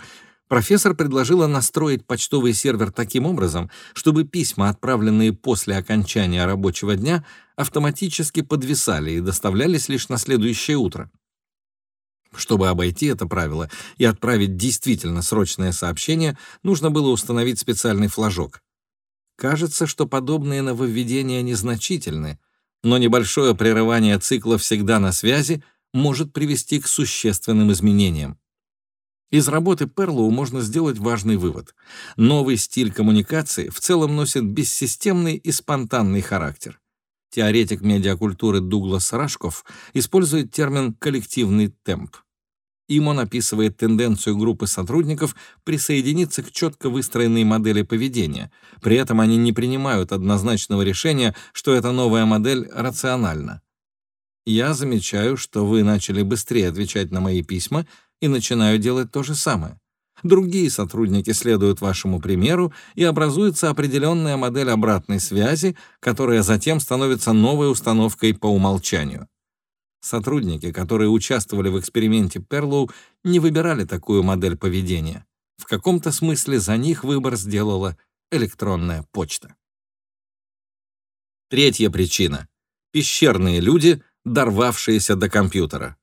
S1: профессор предложила настроить почтовый сервер таким образом, чтобы письма, отправленные после окончания рабочего дня, автоматически подвисали и доставлялись лишь на следующее утро. Чтобы обойти это правило и отправить действительно срочное сообщение, нужно было установить специальный флажок. Кажется, что подобные нововведения незначительны, но небольшое прерывание цикла всегда на связи может привести к существенным изменениям. Из работы Перлоу можно сделать важный вывод. Новый стиль коммуникации в целом носит бессистемный и спонтанный характер. Теоретик медиакультуры Дуглас Рашков использует термин «коллективный темп». Им он описывает тенденцию группы сотрудников присоединиться к четко выстроенной модели поведения. При этом они не принимают однозначного решения, что эта новая модель рациональна. Я замечаю, что вы начали быстрее отвечать на мои письма и начинаю делать то же самое. Другие сотрудники следуют вашему примеру, и образуется определенная модель обратной связи, которая затем становится новой установкой по умолчанию. Сотрудники, которые участвовали в эксперименте Перлоу, не выбирали такую модель поведения. В каком-то смысле за них выбор сделала электронная почта. Третья причина. Пещерные люди, дорвавшиеся до компьютера.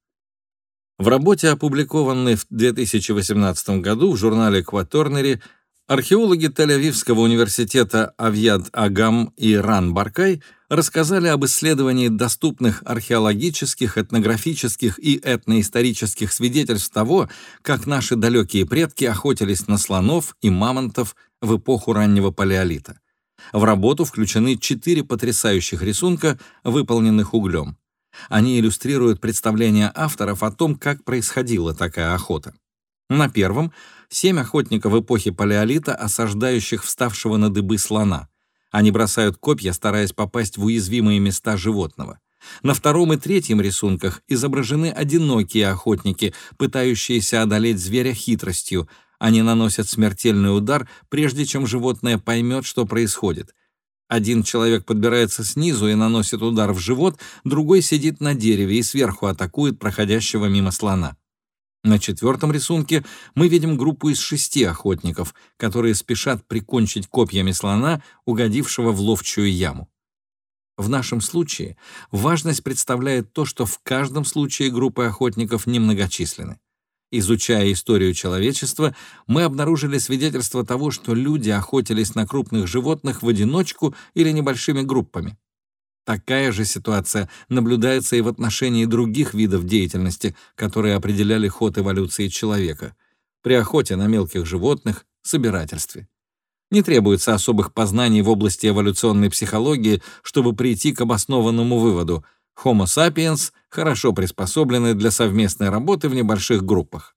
S1: В работе, опубликованной в 2018 году в журнале Quaternion, Археологи Тель-Авивского университета Авьяд Агам и Ран Баркай рассказали об исследовании доступных археологических, этнографических и этноисторических свидетельств того, как наши далекие предки охотились на слонов и мамонтов в эпоху раннего палеолита. В работу включены четыре потрясающих рисунка, выполненных углем. Они иллюстрируют представление авторов о том, как происходила такая охота. На первом — семь охотников эпохи Палеолита, осаждающих вставшего на дыбы слона. Они бросают копья, стараясь попасть в уязвимые места животного. На втором и третьем рисунках изображены одинокие охотники, пытающиеся одолеть зверя хитростью. Они наносят смертельный удар, прежде чем животное поймет, что происходит. Один человек подбирается снизу и наносит удар в живот, другой сидит на дереве и сверху атакует проходящего мимо слона. На четвертом рисунке мы видим группу из шести охотников, которые спешат прикончить копьями слона, угодившего в ловчую яму. В нашем случае важность представляет то, что в каждом случае группы охотников немногочисленны. Изучая историю человечества, мы обнаружили свидетельство того, что люди охотились на крупных животных в одиночку или небольшими группами. Такая же ситуация наблюдается и в отношении других видов деятельности, которые определяли ход эволюции человека. При охоте на мелких животных, собирательстве. Не требуется особых познаний в области эволюционной психологии, чтобы прийти к обоснованному выводу. Homo sapiens хорошо приспособлены для совместной работы в небольших группах.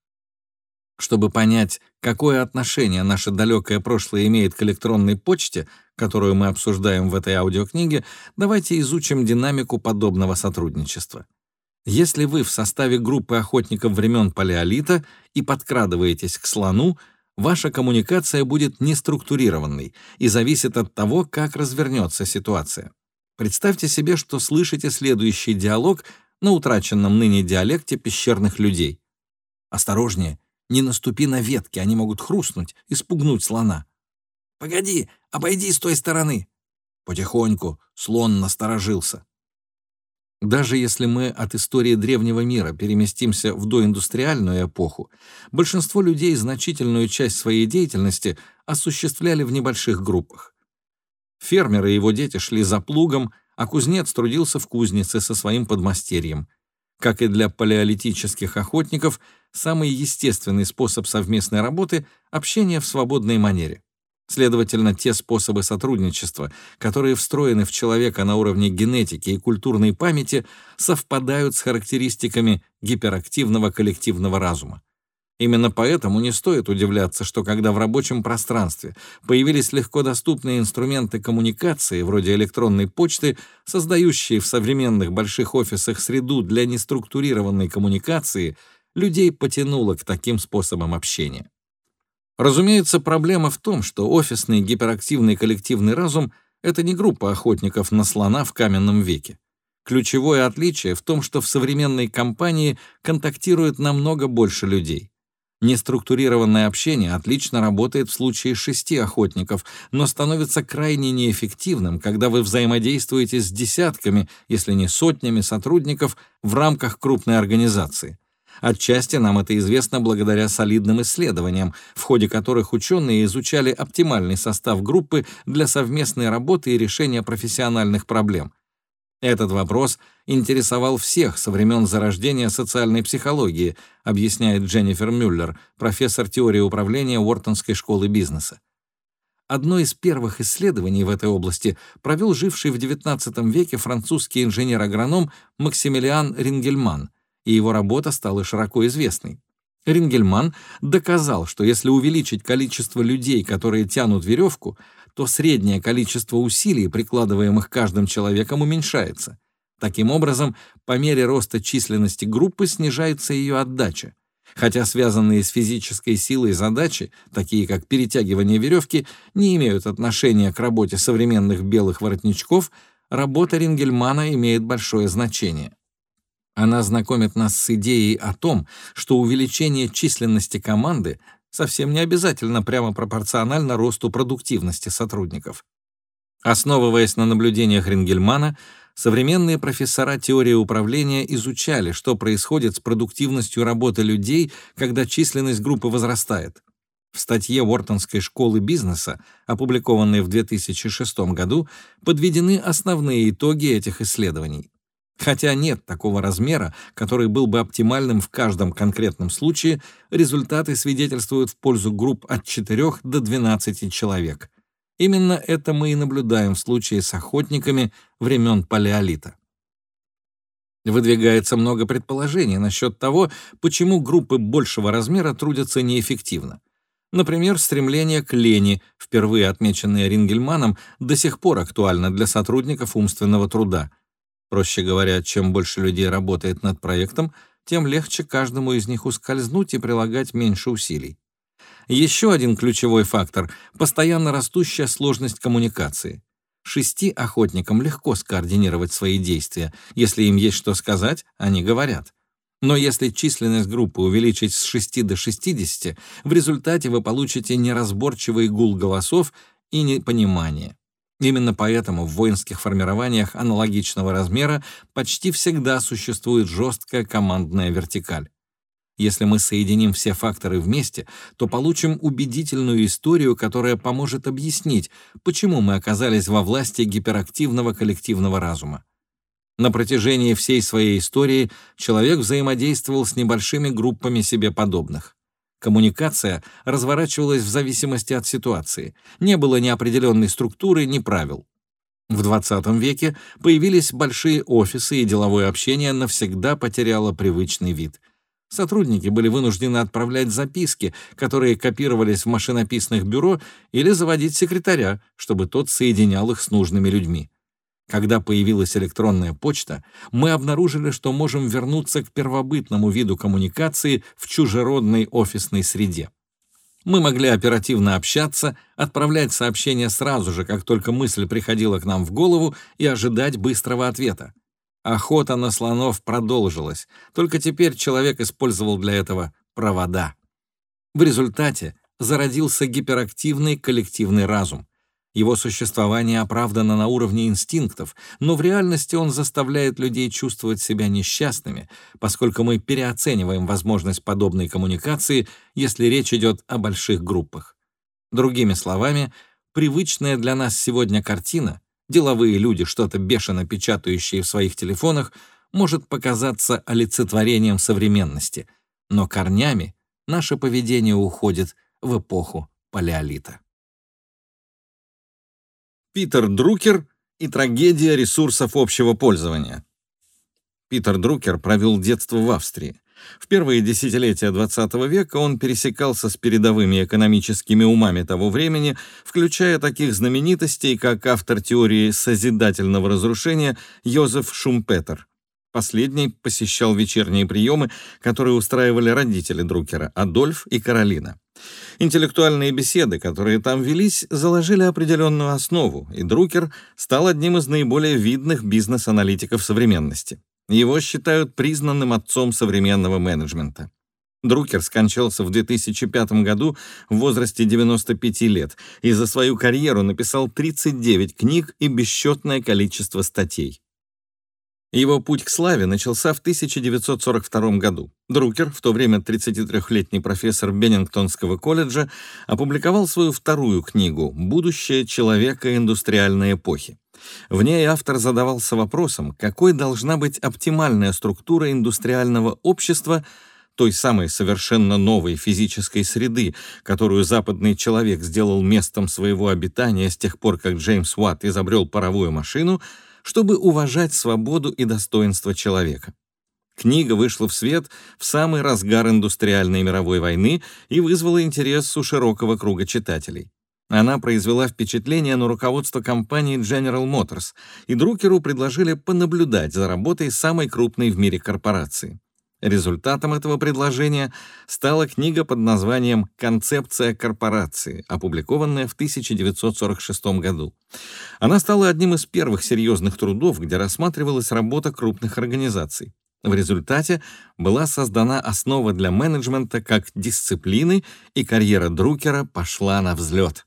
S1: Чтобы понять, какое отношение наше далекое прошлое имеет к электронной почте, которую мы обсуждаем в этой аудиокниге, давайте изучим динамику подобного сотрудничества. Если вы в составе группы охотников времен Палеолита и подкрадываетесь к слону, ваша коммуникация будет неструктурированной и зависит от того, как развернется ситуация. Представьте себе, что слышите следующий диалог на утраченном ныне диалекте пещерных людей. «Осторожнее, не наступи на ветки, они могут хрустнуть и спугнуть слона». «Погоди, обойди с той стороны». Потихоньку слон насторожился. Даже если мы от истории древнего мира переместимся в доиндустриальную эпоху, большинство людей значительную часть своей деятельности осуществляли в небольших группах. Фермеры и его дети шли за плугом, а кузнец трудился в кузнице со своим подмастерьем. Как и для палеолитических охотников, самый естественный способ совместной работы — общение в свободной манере. Следовательно, те способы сотрудничества, которые встроены в человека на уровне генетики и культурной памяти, совпадают с характеристиками гиперактивного коллективного разума. Именно поэтому не стоит удивляться, что когда в рабочем пространстве появились легко доступные инструменты коммуникации, вроде электронной почты, создающие в современных больших офисах среду для неструктурированной коммуникации, людей потянуло к таким способам общения. Разумеется, проблема в том, что офисный гиперактивный коллективный разум — это не группа охотников на слона в каменном веке. Ключевое отличие в том, что в современной компании контактирует намного больше людей. Неструктурированное общение отлично работает в случае шести охотников, но становится крайне неэффективным, когда вы взаимодействуете с десятками, если не сотнями сотрудников в рамках крупной организации. Отчасти нам это известно благодаря солидным исследованиям, в ходе которых ученые изучали оптимальный состав группы для совместной работы и решения профессиональных проблем. Этот вопрос интересовал всех со времен зарождения социальной психологии, объясняет Дженнифер Мюллер, профессор теории управления Уортонской школы бизнеса. Одно из первых исследований в этой области провел живший в XIX веке французский инженер-агроном Максимилиан Рингельман — и его работа стала широко известной. Рингельман доказал, что если увеличить количество людей, которые тянут веревку, то среднее количество усилий, прикладываемых каждым человеком, уменьшается. Таким образом, по мере роста численности группы снижается ее отдача. Хотя связанные с физической силой задачи, такие как перетягивание веревки, не имеют отношения к работе современных белых воротничков, работа Рингельмана имеет большое значение. Она знакомит нас с идеей о том, что увеличение численности команды совсем не обязательно прямо пропорционально росту продуктивности сотрудников. Основываясь на наблюдениях Рингельмана, современные профессора теории управления изучали, что происходит с продуктивностью работы людей, когда численность группы возрастает. В статье Уортонской школы бизнеса, опубликованной в 2006 году, подведены основные итоги этих исследований. Хотя нет такого размера, который был бы оптимальным в каждом конкретном случае, результаты свидетельствуют в пользу групп от 4 до 12 человек. Именно это мы и наблюдаем в случае с охотниками времен Палеолита. Выдвигается много предположений насчет того, почему группы большего размера трудятся неэффективно. Например, стремление к лени, впервые отмеченное Рингельманом, до сих пор актуально для сотрудников умственного труда. Проще говоря, чем больше людей работает над проектом, тем легче каждому из них ускользнуть и прилагать меньше усилий. Еще один ключевой фактор — постоянно растущая сложность коммуникации. Шести охотникам легко скоординировать свои действия. Если им есть что сказать, они говорят. Но если численность группы увеличить с 6 до 60, в результате вы получите неразборчивый гул голосов и непонимание. Именно поэтому в воинских формированиях аналогичного размера почти всегда существует жесткая командная вертикаль. Если мы соединим все факторы вместе, то получим убедительную историю, которая поможет объяснить, почему мы оказались во власти гиперактивного коллективного разума. На протяжении всей своей истории человек взаимодействовал с небольшими группами себе подобных. Коммуникация разворачивалась в зависимости от ситуации. Не было ни определенной структуры, ни правил. В 20 веке появились большие офисы, и деловое общение навсегда потеряло привычный вид. Сотрудники были вынуждены отправлять записки, которые копировались в машинописных бюро, или заводить секретаря, чтобы тот соединял их с нужными людьми. Когда появилась электронная почта, мы обнаружили, что можем вернуться к первобытному виду коммуникации в чужеродной офисной среде. Мы могли оперативно общаться, отправлять сообщения сразу же, как только мысль приходила к нам в голову, и ожидать быстрого ответа. Охота на слонов продолжилась, только теперь человек использовал для этого провода. В результате зародился гиперактивный коллективный разум. Его существование оправдано на уровне инстинктов, но в реальности он заставляет людей чувствовать себя несчастными, поскольку мы переоцениваем возможность подобной коммуникации, если речь идет о больших группах. Другими словами, привычная для нас сегодня картина, деловые люди, что-то бешено печатающие в своих телефонах, может показаться олицетворением современности, но корнями наше поведение уходит в эпоху палеолита. Питер Друкер и трагедия ресурсов общего пользования. Питер Друкер провел детство в Австрии. В первые десятилетия XX века он пересекался с передовыми экономическими умами того времени, включая таких знаменитостей, как автор теории созидательного разрушения Йозеф Шумпетер. Последний посещал вечерние приемы, которые устраивали родители Друкера, Адольф и Каролина. Интеллектуальные беседы, которые там велись, заложили определенную основу, и Друкер стал одним из наиболее видных бизнес-аналитиков современности. Его считают признанным отцом современного менеджмента. Друкер скончался в 2005 году в возрасте 95 лет и за свою карьеру написал 39 книг и бесчетное количество статей. Его путь к славе начался в 1942 году. Друкер, в то время 33-летний профессор Беннингтонского колледжа, опубликовал свою вторую книгу «Будущее человека индустриальной эпохи». В ней автор задавался вопросом, какой должна быть оптимальная структура индустриального общества, той самой совершенно новой физической среды, которую западный человек сделал местом своего обитания с тех пор, как Джеймс Уатт изобрел паровую машину — чтобы уважать свободу и достоинство человека. Книга вышла в свет в самый разгар индустриальной мировой войны и вызвала интерес у широкого круга читателей. Она произвела впечатление на руководство компании General Motors, и Друкеру предложили понаблюдать за работой самой крупной в мире корпорации. Результатом этого предложения стала книга под названием «Концепция корпорации», опубликованная в 1946 году. Она стала одним из первых серьезных трудов, где рассматривалась работа крупных организаций. В результате была создана основа для менеджмента как дисциплины, и карьера Друкера пошла на взлет.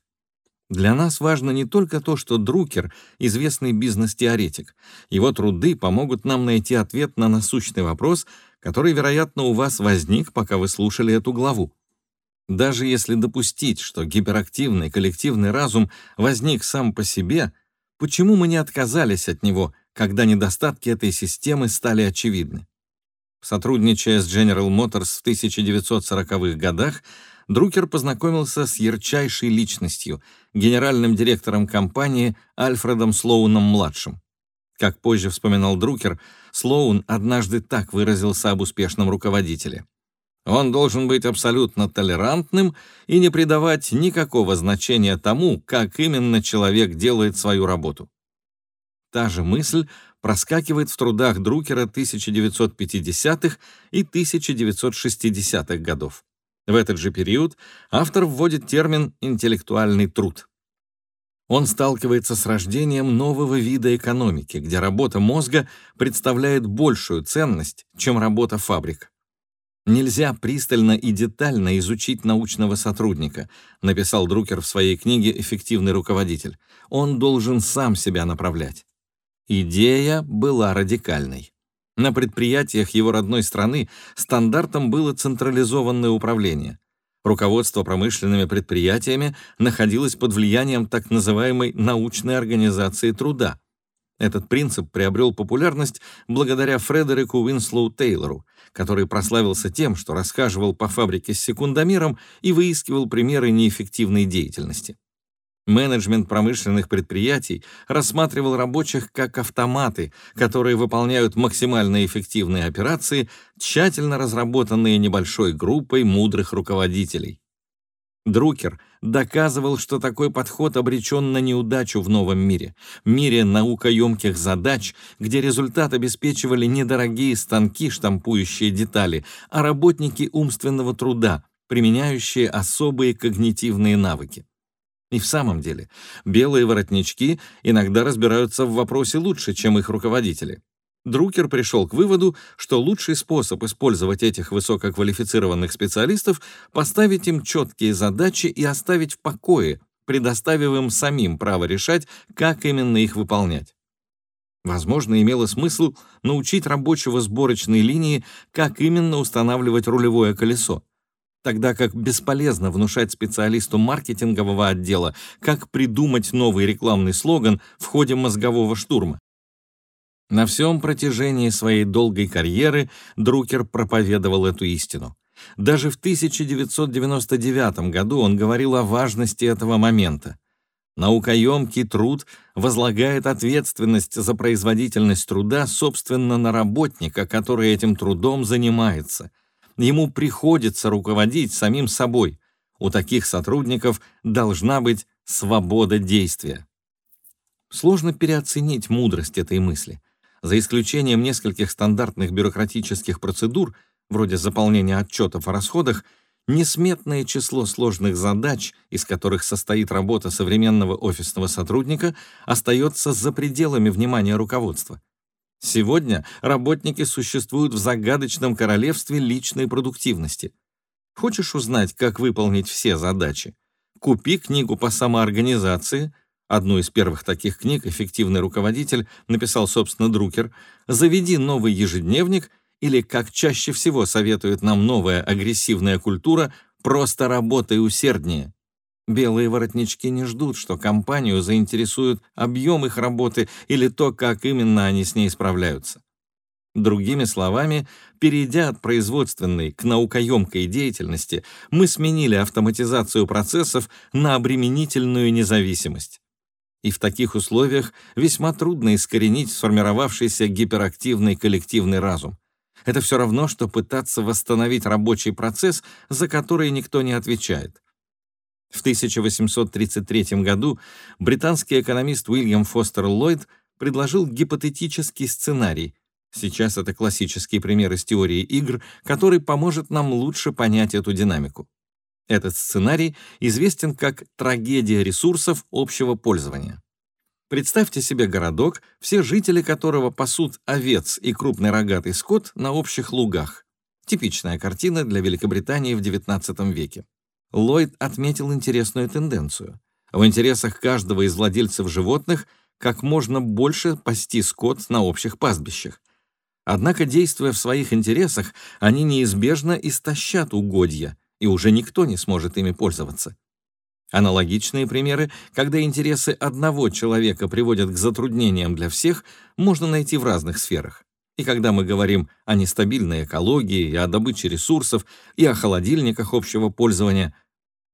S1: Для нас важно не только то, что Друкер — известный бизнес-теоретик. Его труды помогут нам найти ответ на насущный вопрос, который, вероятно, у вас возник, пока вы слушали эту главу. Даже если допустить, что гиперактивный коллективный разум возник сам по себе, почему мы не отказались от него, когда недостатки этой системы стали очевидны? Сотрудничая с General Motors в 1940-х годах, Друкер познакомился с ярчайшей личностью, генеральным директором компании Альфредом Слоуном-младшим. Как позже вспоминал Друкер, Слоун однажды так выразился об успешном руководителе. Он должен быть абсолютно толерантным и не придавать никакого значения тому, как именно человек делает свою работу. Та же мысль проскакивает в трудах Друкера 1950-х и 1960-х годов. В этот же период автор вводит термин «интеллектуальный труд». Он сталкивается с рождением нового вида экономики, где работа мозга представляет большую ценность, чем работа фабрик. Нельзя пристально и детально изучить научного сотрудника, написал Друкер в своей книге «Эффективный руководитель». Он должен сам себя направлять. Идея была радикальной. На предприятиях его родной страны стандартом было централизованное управление. Руководство промышленными предприятиями находилось под влиянием так называемой научной организации труда. Этот принцип приобрел популярность благодаря Фредерику Уинслоу Тейлору, который прославился тем, что расхаживал по фабрике с секундомером и выискивал примеры неэффективной деятельности. Менеджмент промышленных предприятий рассматривал рабочих как автоматы, которые выполняют максимально эффективные операции, тщательно разработанные небольшой группой мудрых руководителей. Друкер доказывал, что такой подход обречен на неудачу в новом мире, мире наукоемких задач, где результат обеспечивали недорогие станки, штампующие детали, а работники умственного труда, применяющие особые когнитивные навыки. И в самом деле, белые воротнички иногда разбираются в вопросе лучше, чем их руководители. Друкер пришел к выводу, что лучший способ использовать этих высококвалифицированных специалистов — поставить им четкие задачи и оставить в покое, предоставив им самим право решать, как именно их выполнять. Возможно, имело смысл научить рабочего сборочной линии, как именно устанавливать рулевое колесо тогда как бесполезно внушать специалисту маркетингового отдела, как придумать новый рекламный слоган в ходе мозгового штурма. На всем протяжении своей долгой карьеры Друкер проповедовал эту истину. Даже в 1999 году он говорил о важности этого момента. Наукоемкий труд возлагает ответственность за производительность труда, собственно, на работника, который этим трудом занимается — Ему приходится руководить самим собой. У таких сотрудников должна быть свобода действия. Сложно переоценить мудрость этой мысли. За исключением нескольких стандартных бюрократических процедур, вроде заполнения отчетов о расходах, несметное число сложных задач, из которых состоит работа современного офисного сотрудника, остается за пределами внимания руководства. Сегодня работники существуют в загадочном королевстве личной продуктивности. Хочешь узнать, как выполнить все задачи? Купи книгу по самоорганизации. Одну из первых таких книг «Эффективный руководитель» написал, собственно, Друкер. Заведи новый ежедневник или, как чаще всего советует нам новая агрессивная культура, просто работай усерднее. Белые воротнички не ждут, что компанию заинтересует объем их работы или то, как именно они с ней справляются. Другими словами, перейдя от производственной к наукоемкой деятельности, мы сменили автоматизацию процессов на обременительную независимость. И в таких условиях весьма трудно искоренить сформировавшийся гиперактивный коллективный разум. Это все равно, что пытаться восстановить рабочий процесс, за который никто не отвечает. В 1833 году британский экономист Уильям Фостер Ллойд предложил гипотетический сценарий. Сейчас это классический пример из теории игр, который поможет нам лучше понять эту динамику. Этот сценарий известен как трагедия ресурсов общего пользования. Представьте себе городок, все жители которого пасут овец и крупный рогатый скот на общих лугах. Типичная картина для Великобритании в XIX веке. Ллойд отметил интересную тенденцию. В интересах каждого из владельцев животных как можно больше пасти скот на общих пастбищах. Однако, действуя в своих интересах, они неизбежно истощат угодья, и уже никто не сможет ими пользоваться. Аналогичные примеры, когда интересы одного человека приводят к затруднениям для всех, можно найти в разных сферах. И когда мы говорим о нестабильной экологии, и о добыче ресурсов, и о холодильниках общего пользования,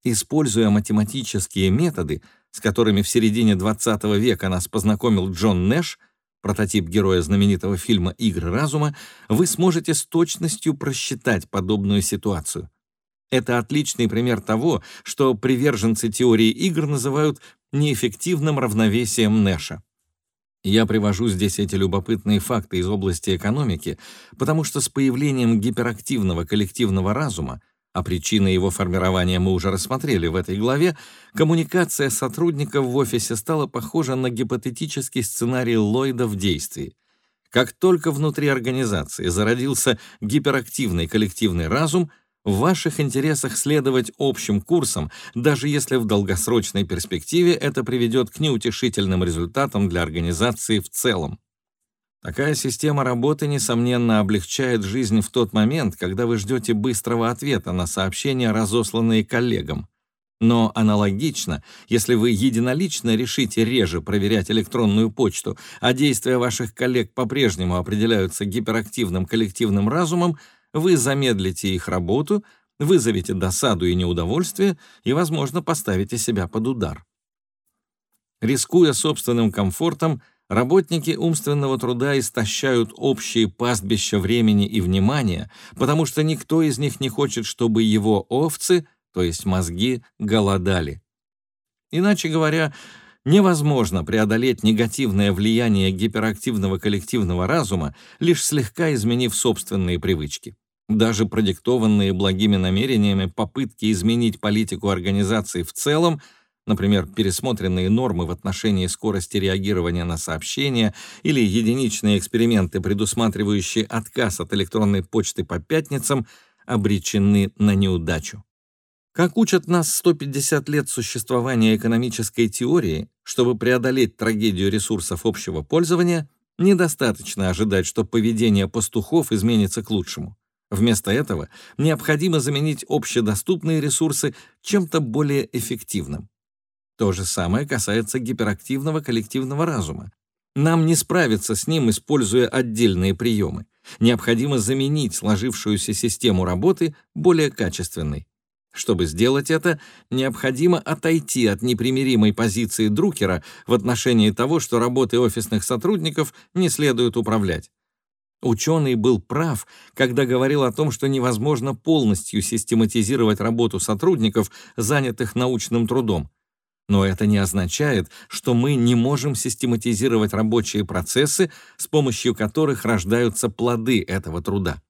S1: используя математические методы, с которыми в середине XX века нас познакомил Джон Нэш, прототип героя знаменитого фильма «Игры разума», вы сможете с точностью просчитать подобную ситуацию. Это отличный пример того, что приверженцы теории игр называют неэффективным равновесием Нэша. Я привожу здесь эти любопытные факты из области экономики, потому что с появлением гиперактивного коллективного разума, а причины его формирования мы уже рассмотрели в этой главе, коммуникация сотрудников в офисе стала похожа на гипотетический сценарий Ллойда в действии. Как только внутри организации зародился гиперактивный коллективный разум, в ваших интересах следовать общим курсам, даже если в долгосрочной перспективе это приведет к неутешительным результатам для организации в целом. Такая система работы, несомненно, облегчает жизнь в тот момент, когда вы ждете быстрого ответа на сообщения, разосланные коллегам. Но аналогично, если вы единолично решите реже проверять электронную почту, а действия ваших коллег по-прежнему определяются гиперактивным коллективным разумом, вы замедлите их работу, вызовете досаду и неудовольствие и, возможно, поставите себя под удар. Рискуя собственным комфортом, работники умственного труда истощают общие пастбища времени и внимания, потому что никто из них не хочет, чтобы его овцы, то есть мозги, голодали. Иначе говоря, невозможно преодолеть негативное влияние гиперактивного коллективного разума, лишь слегка изменив собственные привычки. Даже продиктованные благими намерениями попытки изменить политику организации в целом, например, пересмотренные нормы в отношении скорости реагирования на сообщения или единичные эксперименты, предусматривающие отказ от электронной почты по пятницам, обречены на неудачу. Как учат нас 150 лет существования экономической теории, чтобы преодолеть трагедию ресурсов общего пользования, недостаточно ожидать, что поведение пастухов изменится к лучшему. Вместо этого необходимо заменить общедоступные ресурсы чем-то более эффективным. То же самое касается гиперактивного коллективного разума. Нам не справиться с ним, используя отдельные приемы. Необходимо заменить сложившуюся систему работы более качественной. Чтобы сделать это, необходимо отойти от непримиримой позиции Друкера в отношении того, что работы офисных сотрудников не следует управлять. Ученый был прав, когда говорил о том, что невозможно полностью систематизировать работу сотрудников, занятых научным трудом. Но это не означает, что мы не можем систематизировать рабочие процессы, с помощью которых рождаются плоды этого труда.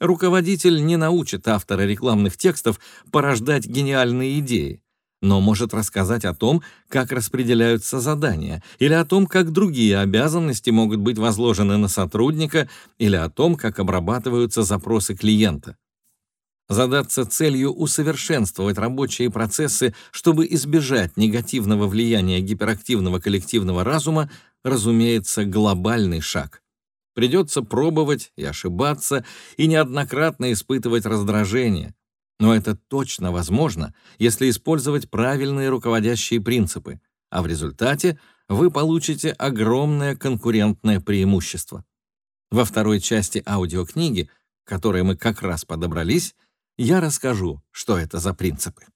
S1: Руководитель не научит автора рекламных текстов порождать гениальные идеи но может рассказать о том, как распределяются задания, или о том, как другие обязанности могут быть возложены на сотрудника, или о том, как обрабатываются запросы клиента. Задаться целью усовершенствовать рабочие процессы, чтобы избежать негативного влияния гиперактивного коллективного разума, разумеется, глобальный шаг. Придется пробовать и ошибаться, и неоднократно испытывать раздражение, но это точно возможно, если использовать правильные руководящие принципы, а в результате вы получите огромное конкурентное преимущество. Во второй части аудиокниги, к которой мы как раз подобрались, я расскажу, что это за принципы.